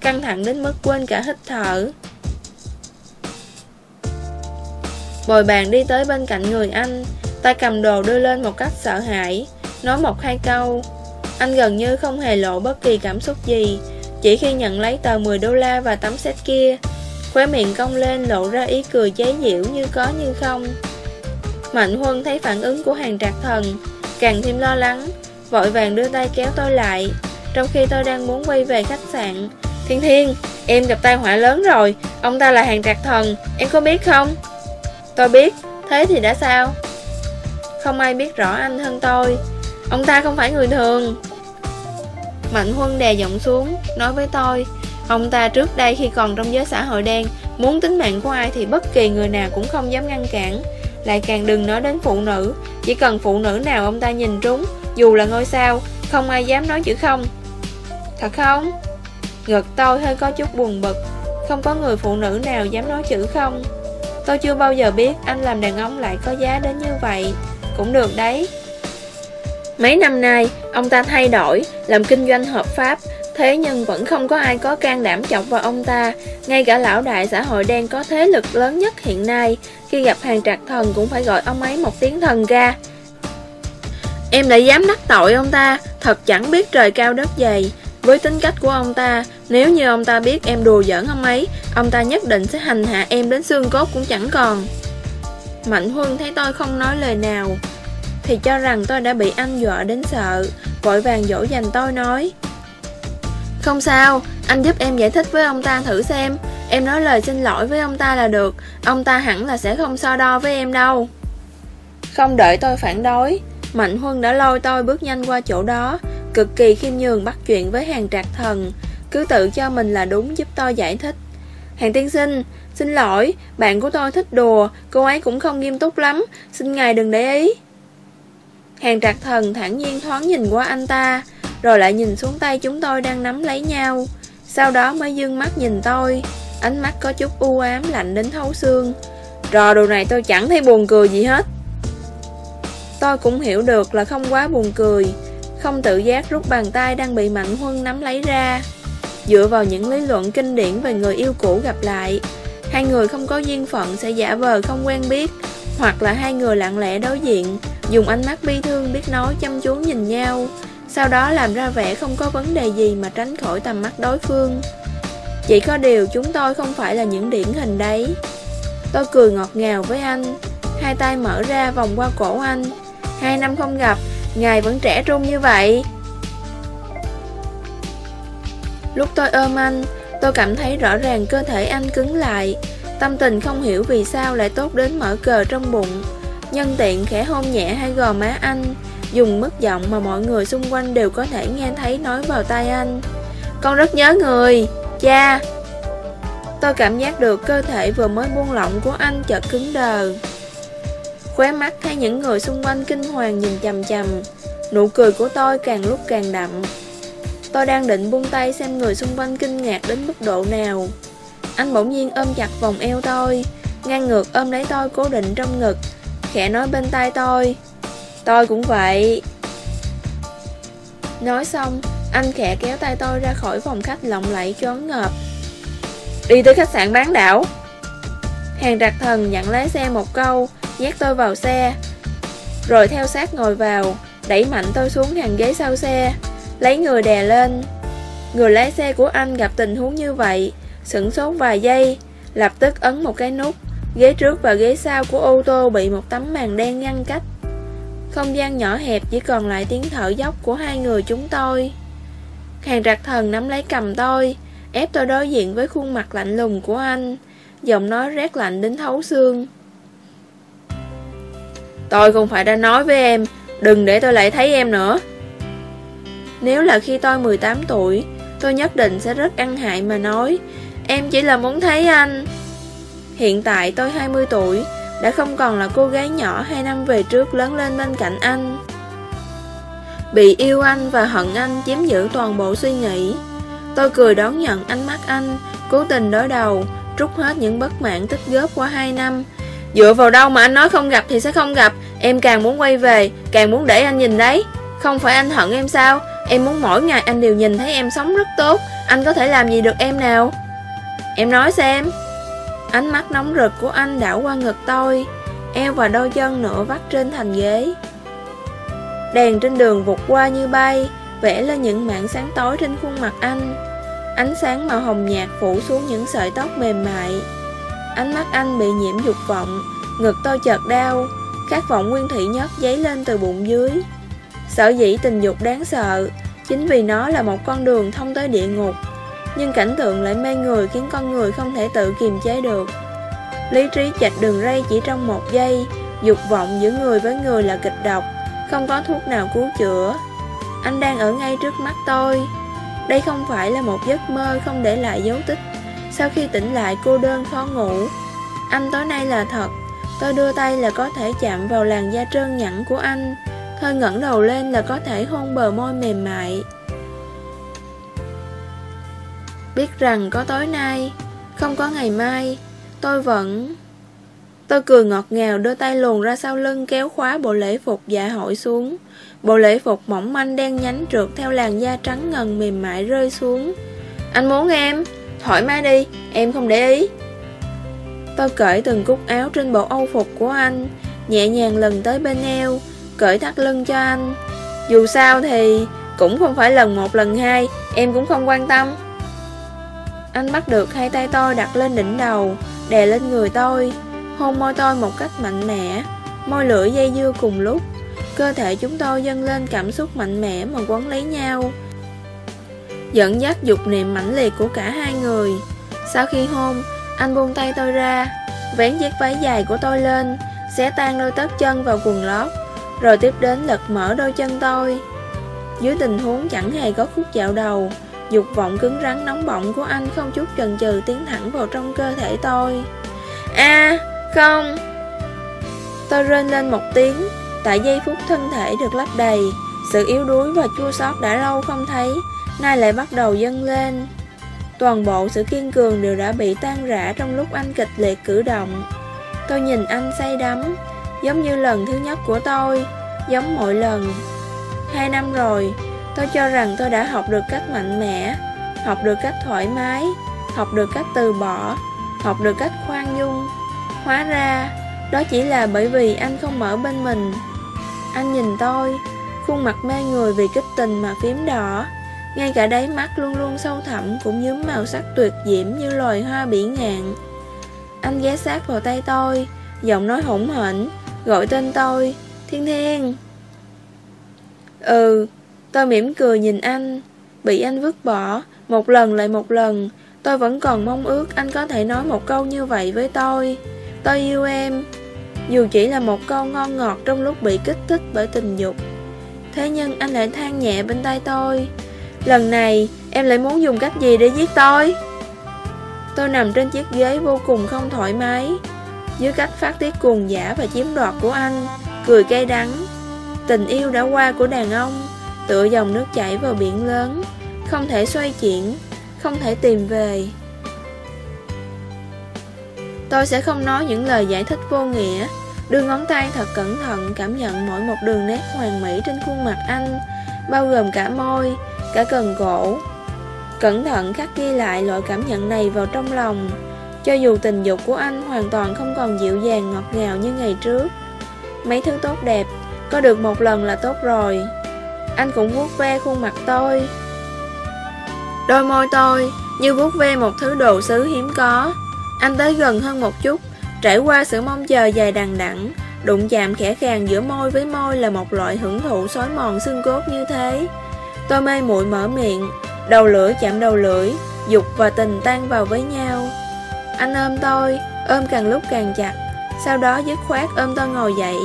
căng thẳng đến mức quên cả hít thở. Bồi bàn đi tới bên cạnh người anh, tay cầm đồ đưa lên một cách sợ hãi, nói một hai câu. Anh gần như không hề lộ bất kỳ cảm xúc gì Chỉ khi nhận lấy tờ 10 đô la và tấm xét kia Khóe miệng cong lên lộ ra ý cười chế giễu như có như không Mạnh Huân thấy phản ứng của hàng trạc thần Càng thêm lo lắng Vội vàng đưa tay kéo tôi lại. Trong khi tôi đang muốn quay về khách sạn Thiên Thiên, em gặp tai họa lớn rồi. Ông ta là hàng trạc thần Em có biết không? Tôi biết, thế thì đã sao? Không ai biết rõ anh hơn tôi. Ông ta không phải người thường. Mạnh Huân đè giọng xuống Nói với tôi Ông ta trước đây khi còn trong giới xã hội đen Muốn tính mạng của ai thì bất kỳ người nào cũng không dám ngăn cản. Lại càng đừng nói đến phụ nữ Chỉ cần phụ nữ nào ông ta nhìn trúng dù là ngôi sao Không ai dám nói chữ không. Thật không? Ngực tôi hơi có chút buồn bực. Không có người phụ nữ nào dám nói chữ không. Tôi chưa bao giờ biết anh làm đàn ông lại có giá đến như vậy. Cũng được đấy. Mấy năm nay, ông ta thay đổi, làm kinh doanh hợp pháp, thế nhưng vẫn không có ai có can đảm chọc vào ông ta. Ngay cả lão đại xã hội đen có thế lực lớn nhất hiện nay, khi gặp hàng trạc thần cũng phải gọi ông ấy một tiếng thần ra. Em lại dám đắc tội ông ta, thật chẳng biết trời cao đất dày. Với tính cách của ông ta, nếu như ông ta biết em đùa giỡn ông ấy, ông ta nhất định sẽ hành hạ em đến xương cốt cũng chẳng còn. Mạnh Huân thấy tôi không nói lời nào, thì cho rằng tôi đã bị anh dọa đến sợ Vội vàng dỗ dành tôi nói Không sao, anh giúp em giải thích với ông ta thử xem Em nói lời xin lỗi với ông ta là được Ông ta hẳn là sẽ không so đo với em đâu Không đợi tôi phản đối Mạnh Huân đã lôi tôi bước nhanh qua chỗ đó Cực kỳ khiêm nhường bắt chuyện với hàng trạc thần Cứ tự cho mình là đúng giúp tôi giải thích. Hàng tiên sinh, xin lỗi, bạn của tôi thích đùa Cô ấy cũng không nghiêm túc lắm Xin ngài đừng để ý. Hàng trạc thần thản nhiên thoáng nhìn qua anh ta Rồi lại nhìn xuống tay chúng tôi đang nắm lấy nhau. Sau đó mới dương mắt nhìn tôi Ánh mắt có chút u ám lạnh đến thấu xương. Trò đồ này tôi chẳng thấy buồn cười gì hết. Tôi cũng hiểu được là không quá buồn cười. Không tự giác rút bàn tay đang bị Mạnh Huân nắm lấy ra. Dựa vào những lý luận kinh điển về người yêu cũ gặp lại, Hai người không có duyên phận sẽ giả vờ không quen biết, Hoặc là hai người lặng lẽ đối diện, Dùng ánh mắt bi thương biết nói chăm chú nhìn nhau, Sau đó làm ra vẻ không có vấn đề gì mà tránh khỏi tầm mắt đối phương. Chỉ có điều chúng tôi không phải là những điển hình đấy. Tôi cười ngọt ngào với anh, Hai tay mở ra vòng qua cổ anh. Hai năm không gặp, Ngài vẫn trẻ trung như vậy. Lúc tôi ôm anh, Tôi cảm thấy rõ ràng cơ thể anh cứng lại. Tâm tình không hiểu vì sao lại tốt đến mở cờ trong bụng. Nhân tiện khẽ hôn nhẹ hai gò má anh, Dùng mức giọng mà mọi người xung quanh đều có thể nghe thấy nói vào tai anh. Con rất nhớ người, Cha. Tôi cảm giác được cơ thể vừa mới buông lỏng của anh chợt cứng đờ. Khóe mắt thấy những người xung quanh kinh hoàng nhìn chằm chằm. Nụ cười của tôi càng lúc càng đậm. Tôi đang định buông tay xem người xung quanh kinh ngạc đến mức độ nào. Anh bỗng nhiên ôm chặt vòng eo tôi Ngang ngược ôm lấy tôi cố định trong ngực khẽ nói bên tai tôi. Tôi cũng vậy. Nói xong, anh khẽ kéo tay tôi ra khỏi phòng khách lộng lẫy trốn ngợp. Đi tới khách sạn bán đảo. Hàng trạc thần nhận lái xe một câu, nhét tôi vào xe, rồi theo sát ngồi vào, đẩy mạnh tôi xuống hàng ghế sau xe, lấy người đè lên. Người lái xe của anh gặp tình huống như vậy, sửng sốt vài giây, lập tức ấn một cái nút, ghế trước và ghế sau của ô tô bị một tấm màn đen ngăn cách. Không gian nhỏ hẹp chỉ còn lại tiếng thở dốc của hai người chúng tôi. Hàng trạc thần nắm lấy cầm tôi, ép tôi đối diện với khuôn mặt lạnh lùng của anh, giọng nói rét lạnh đến thấu xương. Tôi không phải đã nói với em, đừng để tôi lại thấy em nữa. Nếu là khi tôi 18 tuổi, tôi nhất định sẽ rất ăn hại mà nói, em chỉ là muốn thấy anh. Hiện tại tôi 20 tuổi, đã không còn là cô gái nhỏ hai năm về trước lớn lên bên cạnh anh. Bị yêu anh và hận anh chiếm giữ toàn bộ suy nghĩ. Tôi cười đón nhận ánh mắt anh, cố tình đối đầu, rút hết những bất mãn tích góp qua hai năm. Dựa vào đâu mà anh nói không gặp thì sẽ không gặp, em càng muốn quay về, càng muốn để anh nhìn đấy. Không phải anh hận em sao? Em muốn mỗi ngày anh đều nhìn thấy em sống rất tốt, anh có thể làm gì được em nào? Em nói xem. Ánh mắt nóng rực của anh đảo qua ngực tôi Eo và đôi chân nửa vắt trên thành ghế Đèn trên đường vụt qua như bay Vẽ lên những mảng sáng tối trên khuôn mặt anh Ánh sáng màu hồng nhạt phủ xuống những sợi tóc mềm mại Ánh mắt anh bị nhiễm dục vọng Ngực tôi chợt đau Khát vọng nguyên thủy nhất dấy lên từ bụng dưới Sở dĩ tình dục đáng sợ Chính vì nó là một con đường thông tới địa ngục nhưng cảnh tượng lại mê người khiến con người không thể tự kiềm chế được. Lý trí chạch đường ray chỉ trong một giây, dục vọng giữa người với người là kịch độc, không có thuốc nào cứu chữa. Anh đang ở ngay trước mắt tôi. Đây không phải là một giấc mơ không để lại dấu tích. Sau khi tỉnh lại cô đơn khó ngủ, anh tối nay là thật. Tôi đưa tay là có thể chạm vào làn da trơn nhẵn của anh. Thôi ngẩng đầu lên là có thể hôn bờ môi mềm mại. Biết rằng có tối nay Không có ngày mai Tôi vẫn Tôi cười ngọt ngào đưa tay luồn ra sau lưng kéo khóa bộ lễ phục dạ hội xuống Bộ lễ phục mỏng manh đen nhánh trượt theo làn da trắng ngần mềm mại rơi xuống Anh muốn em Thoải mái đi Em không để ý Tôi cởi từng cúc áo trên bộ âu phục của anh Nhẹ nhàng lần tới bên eo Cởi thắt lưng cho anh Dù sao thì Cũng không phải lần một lần hai Em cũng không quan tâm anh bắt được hai tay tôi đặt lên đỉnh đầu, đè lên người tôi, hôn môi tôi một cách mạnh mẽ, môi lưỡi dây dưa cùng lúc. Cơ thể chúng tôi dâng lên cảm xúc mạnh mẽ mà quấn lấy nhau. Dẫn dắt dục niệm mãnh liệt của cả hai người. Sau khi hôn, anh buông tay tôi ra, vén chiếc váy dài của tôi lên, xé tan đôi tất chân vào quần lót, rồi tiếp đến lật mở đôi chân tôi. Dưới tình huống chẳng hề có khúc dạo đầu, Dục vọng cứng rắn nóng bỏng của anh không chút chần chừ tiến thẳng vào trong cơ thể tôi. a không! Tôi rên lên một tiếng, tại giây phút thân thể được lấp đầy, sự yếu đuối và chua xót đã lâu không thấy, nay lại bắt đầu dâng lên. Toàn bộ sự kiên cường đều đã bị tan rã trong lúc anh kịch liệt cử động. Tôi nhìn anh say đắm, giống như lần thứ nhất của tôi, giống mọi lần. Hai năm rồi, Tôi cho rằng tôi đã học được cách mạnh mẽ, học được cách thoải mái, học được cách từ bỏ, học được cách khoan dung. Hóa ra, đó chỉ là bởi vì anh không mở bên mình. Anh nhìn tôi, khuôn mặt mê người vì kích tình mà phím đỏ. Ngay cả đáy mắt luôn luôn sâu thẳm cũng như màu sắc tuyệt diễm như loài hoa bỉ ngạn. Anh ghé sát vào tay tôi, giọng nói hỗn hển, gọi tên tôi, Thiên Thiên. Ừ, Tôi mỉm cười nhìn anh Bị anh vứt bỏ Một lần lại một lần Tôi vẫn còn mong ước anh có thể nói một câu như vậy với tôi Tôi yêu em Dù chỉ là một câu ngon ngọt trong lúc bị kích thích bởi tình dục Thế nhưng anh lại than nhẹ bên tay tôi Lần này em lại muốn dùng cách gì để giết tôi? Tôi nằm trên chiếc ghế vô cùng không thoải mái. Dưới cách phát tiết cuồng giả và chiếm đoạt của anh Cười cay đắng. Tình yêu đã qua của đàn ông Tựa dòng nước chảy vào biển lớn Không thể xoay chuyển Không thể tìm về. Tôi sẽ không nói những lời giải thích vô nghĩa. Đưa ngón tay thật cẩn thận Cảm nhận mỗi một đường nét hoàn mỹ trên khuôn mặt anh bao gồm cả môi, cả cần gỗ Cẩn thận khắc ghi lại loại cảm nhận này vào trong lòng. Cho dù tình dục của anh hoàn toàn không còn dịu dàng ngọt ngào như ngày trước. Mấy thứ tốt đẹp, có được một lần là tốt rồi. Anh cũng vuốt ve khuôn mặt tôi. Đôi môi tôi như vuốt ve một thứ đồ sứ hiếm có. Anh tới gần hơn một chút, trải qua sự mong chờ dài đằng đẵng, đụng chạm khẽ khàng giữa môi với môi là một loại hưởng thụ xói mòn xương cốt như thế. Tôi mê muội mở miệng, đầu lưỡi chạm đầu lưỡi, dục và tình tan vào với nhau. Anh ôm tôi, ôm càng lúc càng chặt, sau đó dứt khoát ôm tôi ngồi dậy.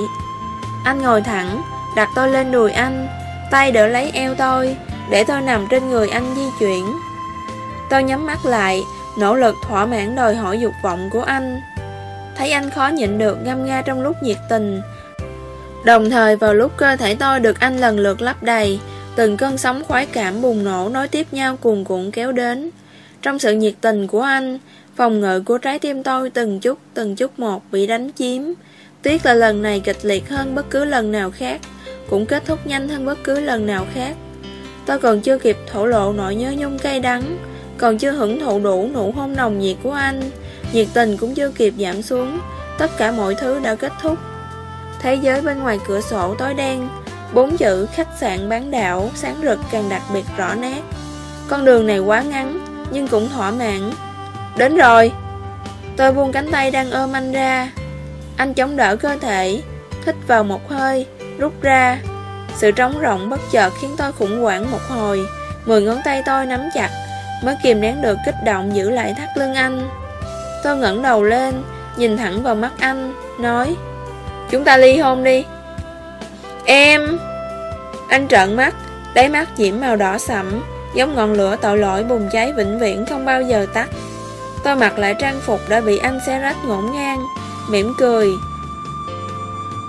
Anh ngồi thẳng, đặt tôi lên đùi anh, tay đỡ lấy eo tôi, để tôi nằm trên người anh di chuyển. Tôi nhắm mắt lại, nỗ lực thỏa mãn đòi hỏi dục vọng của anh. Thấy anh khó nhịn được ngâm nga trong lúc nhiệt tình. Đồng thời vào lúc cơ thể tôi được anh lần lượt lấp đầy, từng cơn sóng khoái cảm bùng nổ nối tiếp nhau cuồn cuộn kéo đến. Trong sự nhiệt tình của anh, phòng ngự của trái tim tôi từng chút từng chút một bị đánh chiếm. Tiếc là lần này kịch liệt hơn bất cứ lần nào khác, cũng kết thúc nhanh hơn bất cứ lần nào khác. Tôi còn chưa kịp thổ lộ nỗi nhớ nhung cay đắng, còn chưa hưởng thụ đủ nụ hôn nồng nhiệt của anh Nhiệt tình cũng chưa kịp giảm xuống Tất cả mọi thứ đã kết thúc Thế giới bên ngoài cửa sổ tối đen Bốn chữ khách sạn bán đảo, Sáng rực càng đặc biệt rõ nét. Con đường này quá ngắn, Nhưng cũng thỏa mãn. Đến rồi. Tôi buông cánh tay đang ôm anh ra. Anh chống đỡ cơ thể, Hít vào một hơi, Rút ra. Sự trống rộng bất chợt khiến tôi khủng hoảng một hồi. Mười ngón tay tôi nắm chặt, Mới kìm nén được kích động giữ lại thắt lưng anh. Tôi ngẩng đầu lên, Nhìn thẳng vào mắt anh, Nói, Chúng ta ly hôn đi. Em. Anh trợn mắt, Đáy mắt nhiễm màu đỏ sẫm, Giống ngọn lửa tội lỗi bùng cháy vĩnh viễn không bao giờ tắt. Tôi mặc lại trang phục đã bị anh xé rách ngổn ngang, mỉm cười.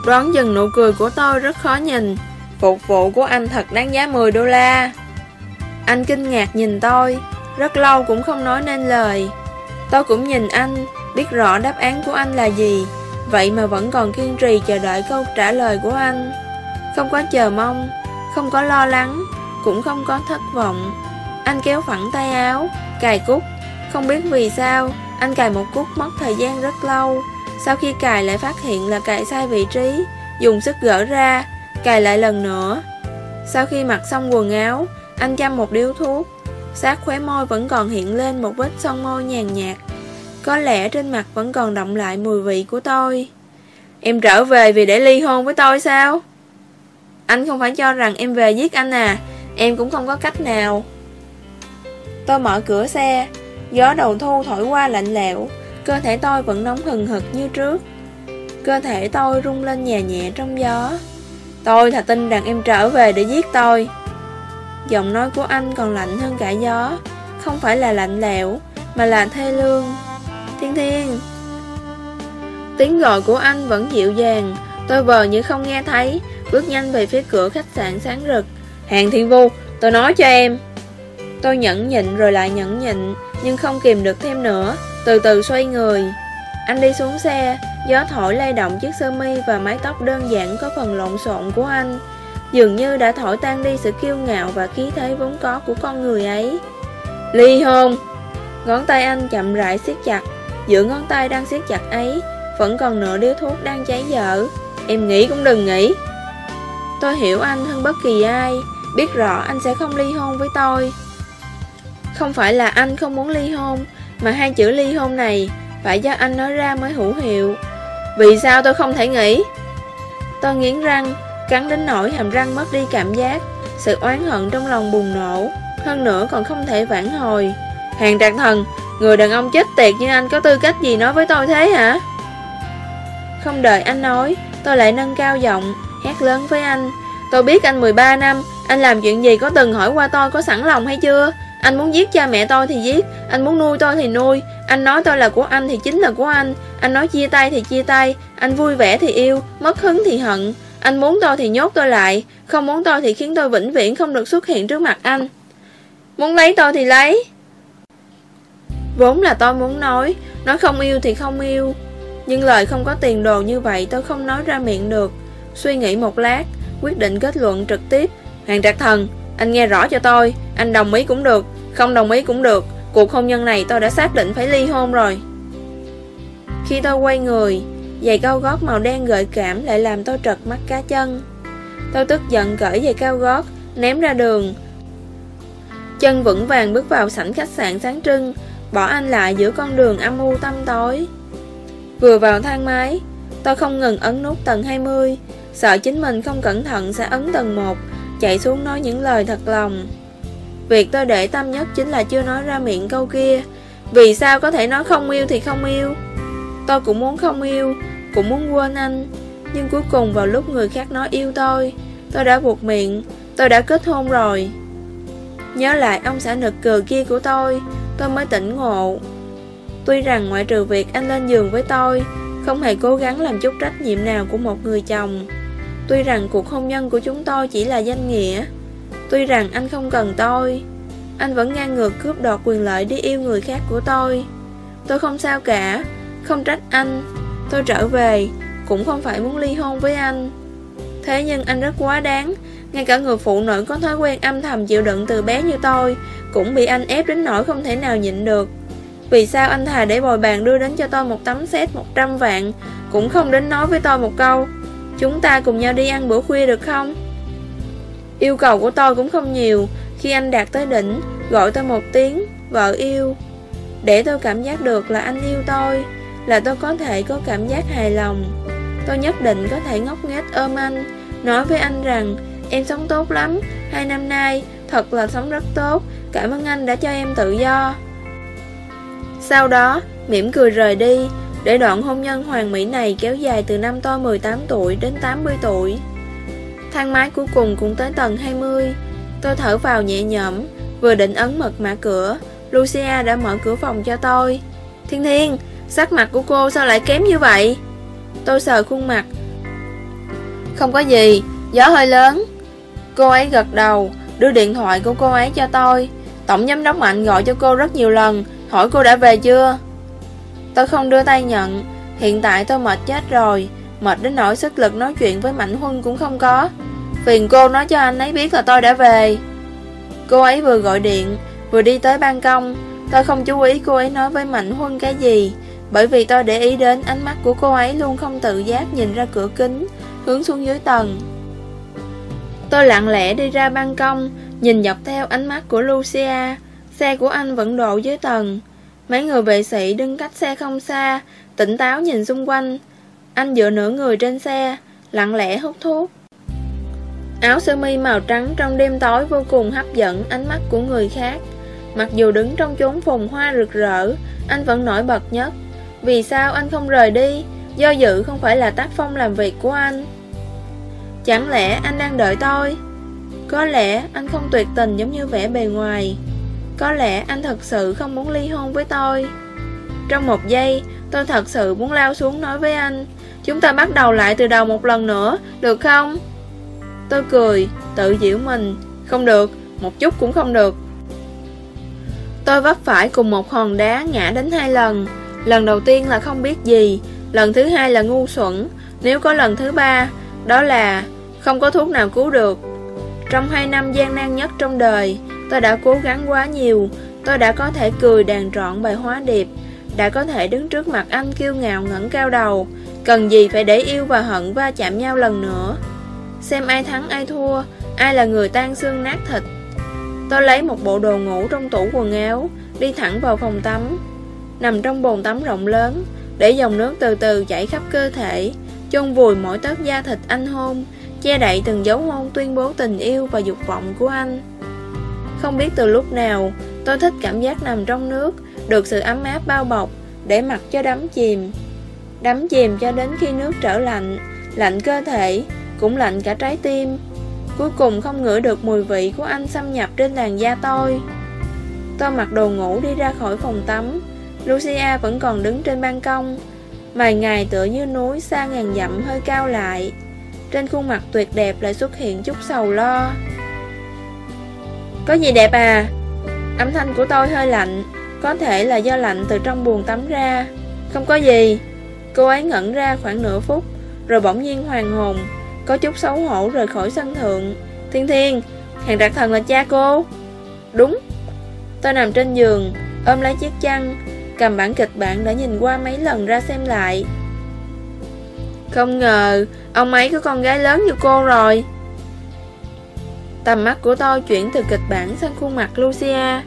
Đoán dần nụ cười của tôi rất khó nhìn. Phục vụ của anh thật đáng giá 10 đô la. Anh kinh ngạc nhìn tôi, rất lâu cũng không nói nên lời. Tôi cũng nhìn anh, Biết rõ đáp án của anh là gì, Vậy mà vẫn còn kiên trì chờ đợi câu trả lời của anh. Không có chờ mong, Không có lo lắng, Cũng không có thất vọng. Anh kéo phẳng tay áo, Cài cúc Không biết vì sao, Anh cài một cúc mất thời gian rất lâu. Sau khi cài lại phát hiện là cài sai vị trí, Dùng sức gỡ ra, Cài lại lần nữa. Sau khi mặc xong quần áo, Anh chăm một điếu thuốc. Sát khóe môi vẫn còn hiện lên một vết son môi nhàn nhạt. Có lẽ trên mặt vẫn còn động lại mùi vị của tôi. Em trở về vì để ly hôn với tôi sao? Anh không phải cho rằng em về giết anh à. Em cũng không có cách nào. Tôi mở cửa xe. Gió đầu thu thổi qua lạnh lẽo. Cơ thể tôi vẫn nóng hừng hực như trước. Cơ thể tôi rung lên nhẹ nhẹ trong gió. Tôi thà tin rằng em trở về để giết tôi. Giọng nói của anh còn lạnh hơn cả gió. Không phải là lạnh lẽo, Mà là thê lương. Thiên thiên. Tiếng gọi của anh vẫn dịu dàng. Tôi vờ như không nghe thấy. Bước nhanh về phía cửa khách sạn sáng rực Hàng thiên vu Tôi nói cho em Tôi nhẫn nhịn rồi lại nhẫn nhịn Nhưng không kìm được thêm nữa Từ từ xoay người Anh đi xuống xe Gió thổi lay động chiếc sơ mi và mái tóc đơn giản có phần lộn xộn của anh dường như đã thổi tan đi sự kiêu ngạo và khí thế vốn có của con người ấy. Ly hôn! Ngón tay anh chậm rãi siết chặt, giữa ngón tay đang siết chặt ấy, vẫn còn nửa điếu thuốc đang cháy dở. Em nghĩ cũng đừng nghĩ. Tôi hiểu anh hơn bất kỳ ai, biết rõ anh sẽ không ly hôn với tôi. Không phải là anh không muốn ly hôn, mà hai chữ ly hôn này phải do anh nói ra mới hữu hiệu. Vì sao tôi không thể nghĩ? Tôi nghiến răng, Cắn đến nỗi hàm răng mất đi cảm giác Sự oán hận trong lòng bùng nổ Hơn nữa còn không thể vãn hồi Hàng trạc thần Người đàn ông chết tiệt như anh có tư cách gì nói với tôi thế hả Không đợi anh nói Tôi lại nâng cao giọng Hét lớn với anh. Tôi biết anh 13 năm. Anh làm chuyện gì có từng hỏi qua tôi có sẵn lòng hay chưa? Anh muốn giết cha mẹ tôi thì giết. Anh muốn nuôi tôi thì nuôi. Anh nói tôi là của anh thì chính là của anh. Anh nói chia tay thì chia tay. Anh vui vẻ thì yêu, Mất hứng thì hận. Anh muốn tôi thì nhốt tôi lại. Không muốn tôi thì khiến tôi vĩnh viễn không được xuất hiện trước mặt anh. Muốn lấy tôi thì lấy. Vốn là tôi muốn nói. Nói không yêu thì không yêu. Nhưng lời không có tiền đồ như vậy tôi không nói ra miệng được. Suy nghĩ một lát Quyết định kết luận trực tiếp Hoàng Trạc Thần, anh nghe rõ cho tôi, anh đồng ý cũng được, không đồng ý cũng được, cuộc hôn nhân này tôi đã xác định phải ly hôn rồi. Khi tôi quay người, giày cao gót màu đen gợi cảm lại làm tôi trật mắt cá chân. Tôi tức giận cởi giày cao gót, ném ra đường. Chân vững vàng bước vào sảnh khách sạn sáng trưng, bỏ anh lại giữa con đường âm u tăm tối. Vừa vào thang máy, tôi không ngừng ấn nút tầng 20, sợ chính mình không cẩn thận sẽ ấn tầng 1, chạy xuống nói những lời thật lòng. Việc tôi để tâm nhất chính là chưa nói ra miệng câu kia, vì sao có thể nói không yêu thì không yêu. Tôi cũng muốn không yêu, cũng muốn quên anh, nhưng cuối cùng vào lúc người khác nói yêu tôi, tôi đã buộc miệng, tôi đã kết hôn rồi. Nhớ lại ông xã nực cười kia của tôi, tôi mới tỉnh ngộ. Tuy rằng ngoại trừ việc anh lên giường với tôi, không hề cố gắng làm chút trách nhiệm nào của một người chồng. Tuy rằng cuộc hôn nhân của chúng tôi chỉ là danh nghĩa, tuy rằng anh không cần tôi, anh vẫn ngang ngược cướp đoạt quyền lợi đi yêu người khác của tôi. Tôi không sao cả, không trách anh. Tôi trở về, cũng không phải muốn ly hôn với anh. Thế nhưng anh rất quá đáng, ngay cả người phụ nữ có thói quen âm thầm chịu đựng từ bé như tôi, cũng bị anh ép đến nỗi không thể nào nhịn được. Vì sao anh thà để bồi bàn đưa đến cho tôi một tấm xét 100 vạn Cũng không đến nói với tôi một câu Chúng ta cùng nhau đi ăn bữa khuya được không? Yêu cầu của tôi cũng không nhiều. Khi anh đạt tới đỉnh Gọi tôi một tiếng Vợ yêu. Để tôi cảm giác được là anh yêu tôi Là tôi có thể có cảm giác hài lòng. Tôi nhất định có thể ngốc nghếch ôm anh Nói với anh rằng Em sống tốt lắm Hai năm nay Thật là sống rất tốt Cảm ơn anh đã cho em tự do. Sau đó, mỉm cười rời đi, để đoạn hôn nhân hoàng mỹ này kéo dài từ năm tôi 18 tuổi đến 80 tuổi. Thang máy cuối cùng cũng tới tầng 20. Tôi thở vào nhẹ nhõm, vừa định ấn mật mã cửa, Lucia đã mở cửa phòng cho tôi. Thiên Thiên, sắc mặt của cô sao lại kém như vậy? Tôi sờ khuôn mặt. Không có gì, gió hơi lớn. Cô ấy gật đầu, đưa điện thoại của cô ấy cho tôi. Tổng giám đốc Mạnh gọi cho cô rất nhiều lần, Hỏi cô đã về chưa Tôi không đưa tay nhận. Hiện tại tôi mệt chết rồi. Mệt đến nỗi sức lực nói chuyện với Mạnh Huân cũng không có. Phiền cô nói cho anh ấy biết là tôi đã về. Cô ấy vừa gọi điện, Vừa đi tới ban công. Tôi không chú ý cô ấy nói với Mạnh Huân cái gì, Bởi vì tôi để ý đến ánh mắt của cô ấy luôn không tự giác nhìn ra cửa kính, Hướng xuống dưới tầng. Tôi lặng lẽ đi ra ban công, Nhìn dọc theo ánh mắt của Lucia. Xe của anh vẫn đổ dưới tầng. Mấy người vệ sĩ đứng cách xe không xa, Tỉnh táo nhìn xung quanh. Anh dựa nửa người trên xe, Lặng lẽ hút thuốc. Áo sơ mi màu trắng trong đêm tối vô cùng hấp dẫn ánh mắt của người khác. Mặc dù đứng trong chốn phồn hoa rực rỡ, Anh vẫn nổi bật nhất. Vì sao anh không rời đi? Do dự không phải là tác phong làm việc của anh. Chẳng lẽ anh đang đợi tôi? Có lẽ anh không tuyệt tình giống như vẻ bề ngoài có lẽ anh thật sự không muốn ly hôn với tôi. Trong một giây, Tôi thật sự muốn lao xuống nói với anh, Chúng ta bắt đầu lại từ đầu một lần nữa, Được không? Tôi cười, Tự giễu mình, Không được, Một chút cũng không được. Tôi vấp phải cùng một hòn đá ngã đến hai lần. Lần đầu tiên là không biết gì, Lần thứ hai là ngu xuẩn. Nếu có lần thứ ba, Đó là không có thuốc nào cứu được. Trong hai năm gian nan nhất trong đời Tôi đã cố gắng quá nhiều. Tôi đã có thể cười đàn trọn bài hóa điệp. Đã có thể đứng trước mặt anh kiêu ngạo ngẩng cao đầu. Cần gì phải để yêu và hận va chạm nhau lần nữa? Xem ai thắng, ai thua. Ai là người tan xương nát thịt? Tôi lấy một bộ đồ ngủ trong tủ quần áo, Đi thẳng vào phòng tắm. Nằm trong bồn tắm rộng lớn, Để dòng nước từ từ chảy khắp cơ thể, chôn vùi mỗi tấc da thịt anh hôn, Che đậy từng dấu hôn tuyên bố tình yêu và dục vọng của anh không biết từ lúc nào, Tôi thích cảm giác nằm trong nước, Được sự ấm áp bao bọc, Để mặc cho đắm chìm. Đắm chìm cho đến khi nước trở lạnh Lạnh cơ thể, Cũng lạnh cả trái tim. Cuối cùng không ngửi được mùi vị của anh xâm nhập trên làn da tôi. Tôi mặc đồ ngủ đi ra khỏi phòng tắm, Lucia vẫn còn đứng trên ban công. Mài ngày tựa như núi xa ngàn dặm hơi cao lại. Trên khuôn mặt tuyệt đẹp lại xuất hiện chút sầu lo có gì đẹp à? Âm thanh của tôi hơi lạnh, Có thể là do lạnh từ trong buồng tắm ra. Không có gì. Cô ấy ngẩn ra khoảng nửa phút, Rồi bỗng nhiên hoàng hồn, Có chút xấu hổ rời khỏi sân thượng. Thiên Thiên, Hàng đặc thần là cha cô. Đúng. Tôi nằm trên giường, Ôm lấy chiếc chăn, Cầm bản kịch bản đã nhìn qua mấy lần ra xem lại. Không ngờ, Ông ấy có con gái lớn như cô rồi. Tầm mắt của tôi chuyển từ kịch bản sang khuôn mặt Lucia.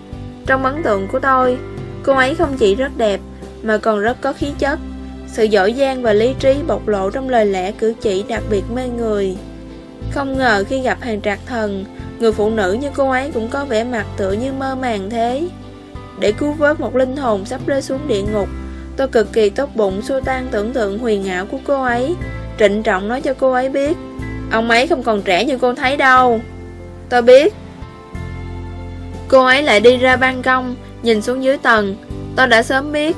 Trong ấn tượng của tôi, Cô ấy không chỉ rất đẹp, Mà còn rất có khí chất. Sự giỏi giang và lý trí bộc lộ trong lời lẽ cử chỉ đặc biệt mê người. Không ngờ khi gặp hàng trạc thần, Người phụ nữ như cô ấy cũng có vẻ mặt tựa như mơ màng thế. Để cứu vớt một linh hồn sắp rơi xuống địa ngục, Tôi cực kỳ tốt bụng xua tan tưởng tượng huyền ảo của cô ấy, Trịnh trọng nói cho cô ấy biết. Ông ấy không còn trẻ như cô thấy đâu. Tôi biết. Cô ấy lại đi ra ban công, Nhìn xuống dưới tầng. Tôi đã sớm biết.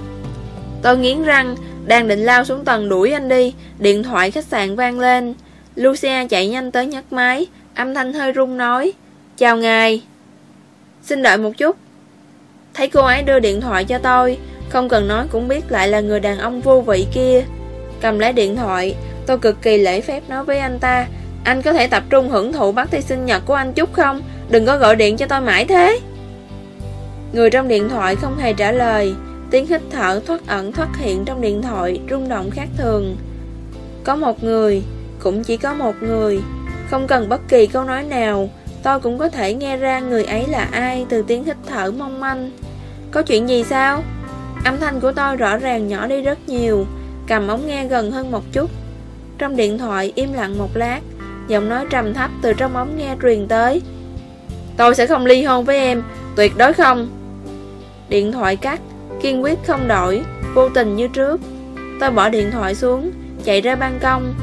Tôi nghiến răng, Đang định lao xuống tầng đuổi anh đi. Điện thoại khách sạn vang lên. Lucia chạy nhanh tới nhấc máy. Âm thanh hơi run nói. Chào ngài. Xin đợi một chút. Thấy cô ấy đưa điện thoại cho tôi, Không cần nói cũng biết lại là người đàn ông vô vị kia. Cầm lấy điện thoại, Tôi cực kỳ lễ phép nói với anh ta. Anh có thể tập trung hưởng thụ bát thi sinh nhật của anh chút không? Đừng có gọi điện cho tôi mãi thế. Người trong điện thoại không hề trả lời. Tiếng hít thở thoát ẩn thoát hiện trong điện thoại rung động khác thường. Có một người, Cũng chỉ có một người. Không cần bất kỳ câu nói nào, Tôi cũng có thể nghe ra người ấy là ai Từ tiếng hít thở mong manh. Có chuyện gì sao? Âm thanh của tôi rõ ràng nhỏ đi rất nhiều, Cầm ống nghe gần hơn một chút. Trong điện thoại im lặng một lát Giọng nói trầm thấp từ trong ống nghe truyền tới. Tôi sẽ không ly hôn với em, Tuyệt đối không. Điện thoại cắt, Kiên quyết không đổi, Vô tình như trước. Tôi bỏ điện thoại xuống, Chạy ra ban công.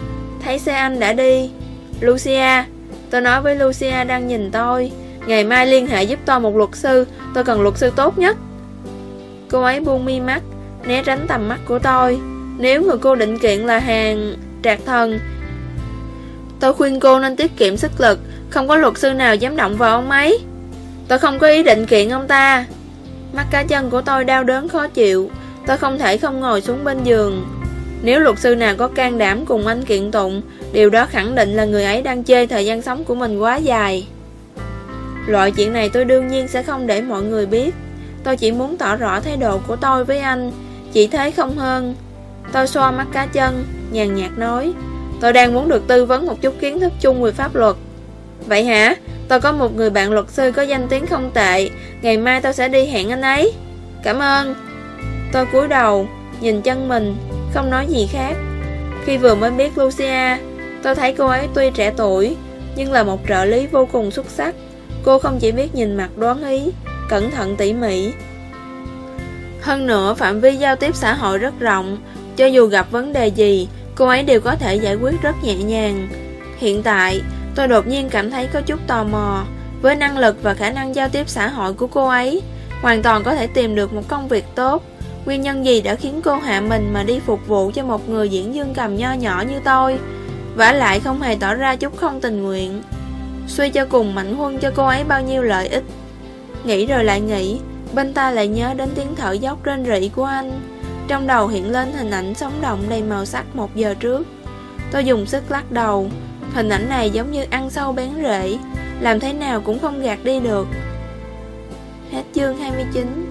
Thấy xe anh đã đi. Lucia, Tôi nói với Lucia đang nhìn tôi. Ngày mai liên hệ giúp tôi một luật sư, Tôi cần luật sư tốt nhất. Cô ấy buông mi mắt, Né tránh tầm mắt của tôi. Nếu người cô định kiện là hàng trạc thần Tôi khuyên cô nên tiết kiệm sức lực, Không có luật sư nào dám động vào ông ấy. Tôi không có ý định kiện ông ta. Mắt cá chân của tôi đau đớn khó chịu. Tôi không thể không ngồi xuống bên giường. Nếu luật sư nào có can đảm cùng anh kiện tụng, Điều đó khẳng định là người ấy đang chê thời gian sống của mình quá dài. Loại chuyện này tôi đương nhiên sẽ không để mọi người biết. Tôi chỉ muốn tỏ rõ thái độ của tôi với anh. Chỉ thế không hơn. Tôi xoa mắt cá chân, Nhàn nhạt nói. Tôi đang muốn được tư vấn một chút kiến thức chung về pháp luật. Vậy hả? Tôi có một người bạn luật sư có danh tiếng không tệ. Ngày mai tôi sẽ đi hẹn anh ấy. Cảm ơn. Tôi cúi đầu, Nhìn chân mình, Không nói gì khác. Khi vừa mới biết Lucia, Tôi thấy cô ấy tuy trẻ tuổi, Nhưng là một trợ lý vô cùng xuất sắc. Cô không chỉ biết nhìn mặt đoán ý, Cẩn thận tỉ mỉ. Hơn nữa, phạm vi giao tiếp xã hội rất rộng, Cho dù gặp vấn đề gì Cô ấy đều có thể giải quyết rất nhẹ nhàng. Hiện tại, Tôi đột nhiên cảm thấy có chút tò mò Với năng lực và khả năng giao tiếp xã hội của cô ấy. Hoàn toàn có thể tìm được một công việc tốt. Nguyên nhân gì đã khiến cô hạ mình mà đi phục vụ cho một người diễn dương cầm nho nhỏ như tôi? Vả lại không hề tỏ ra chút không tình nguyện. Suy cho cùng, Mạnh Huân cho cô ấy bao nhiêu lợi ích? Nghĩ rồi lại nghĩ, Bên ta lại nhớ đến tiếng thở dốc rên rỉ của anh. Trong đầu hiện lên hình ảnh sống động đầy màu sắc một giờ trước. Tôi dùng sức lắc đầu. Hình ảnh này giống như ăn sâu bén rễ, Làm thế nào cũng không gạt đi được. Hết chương 29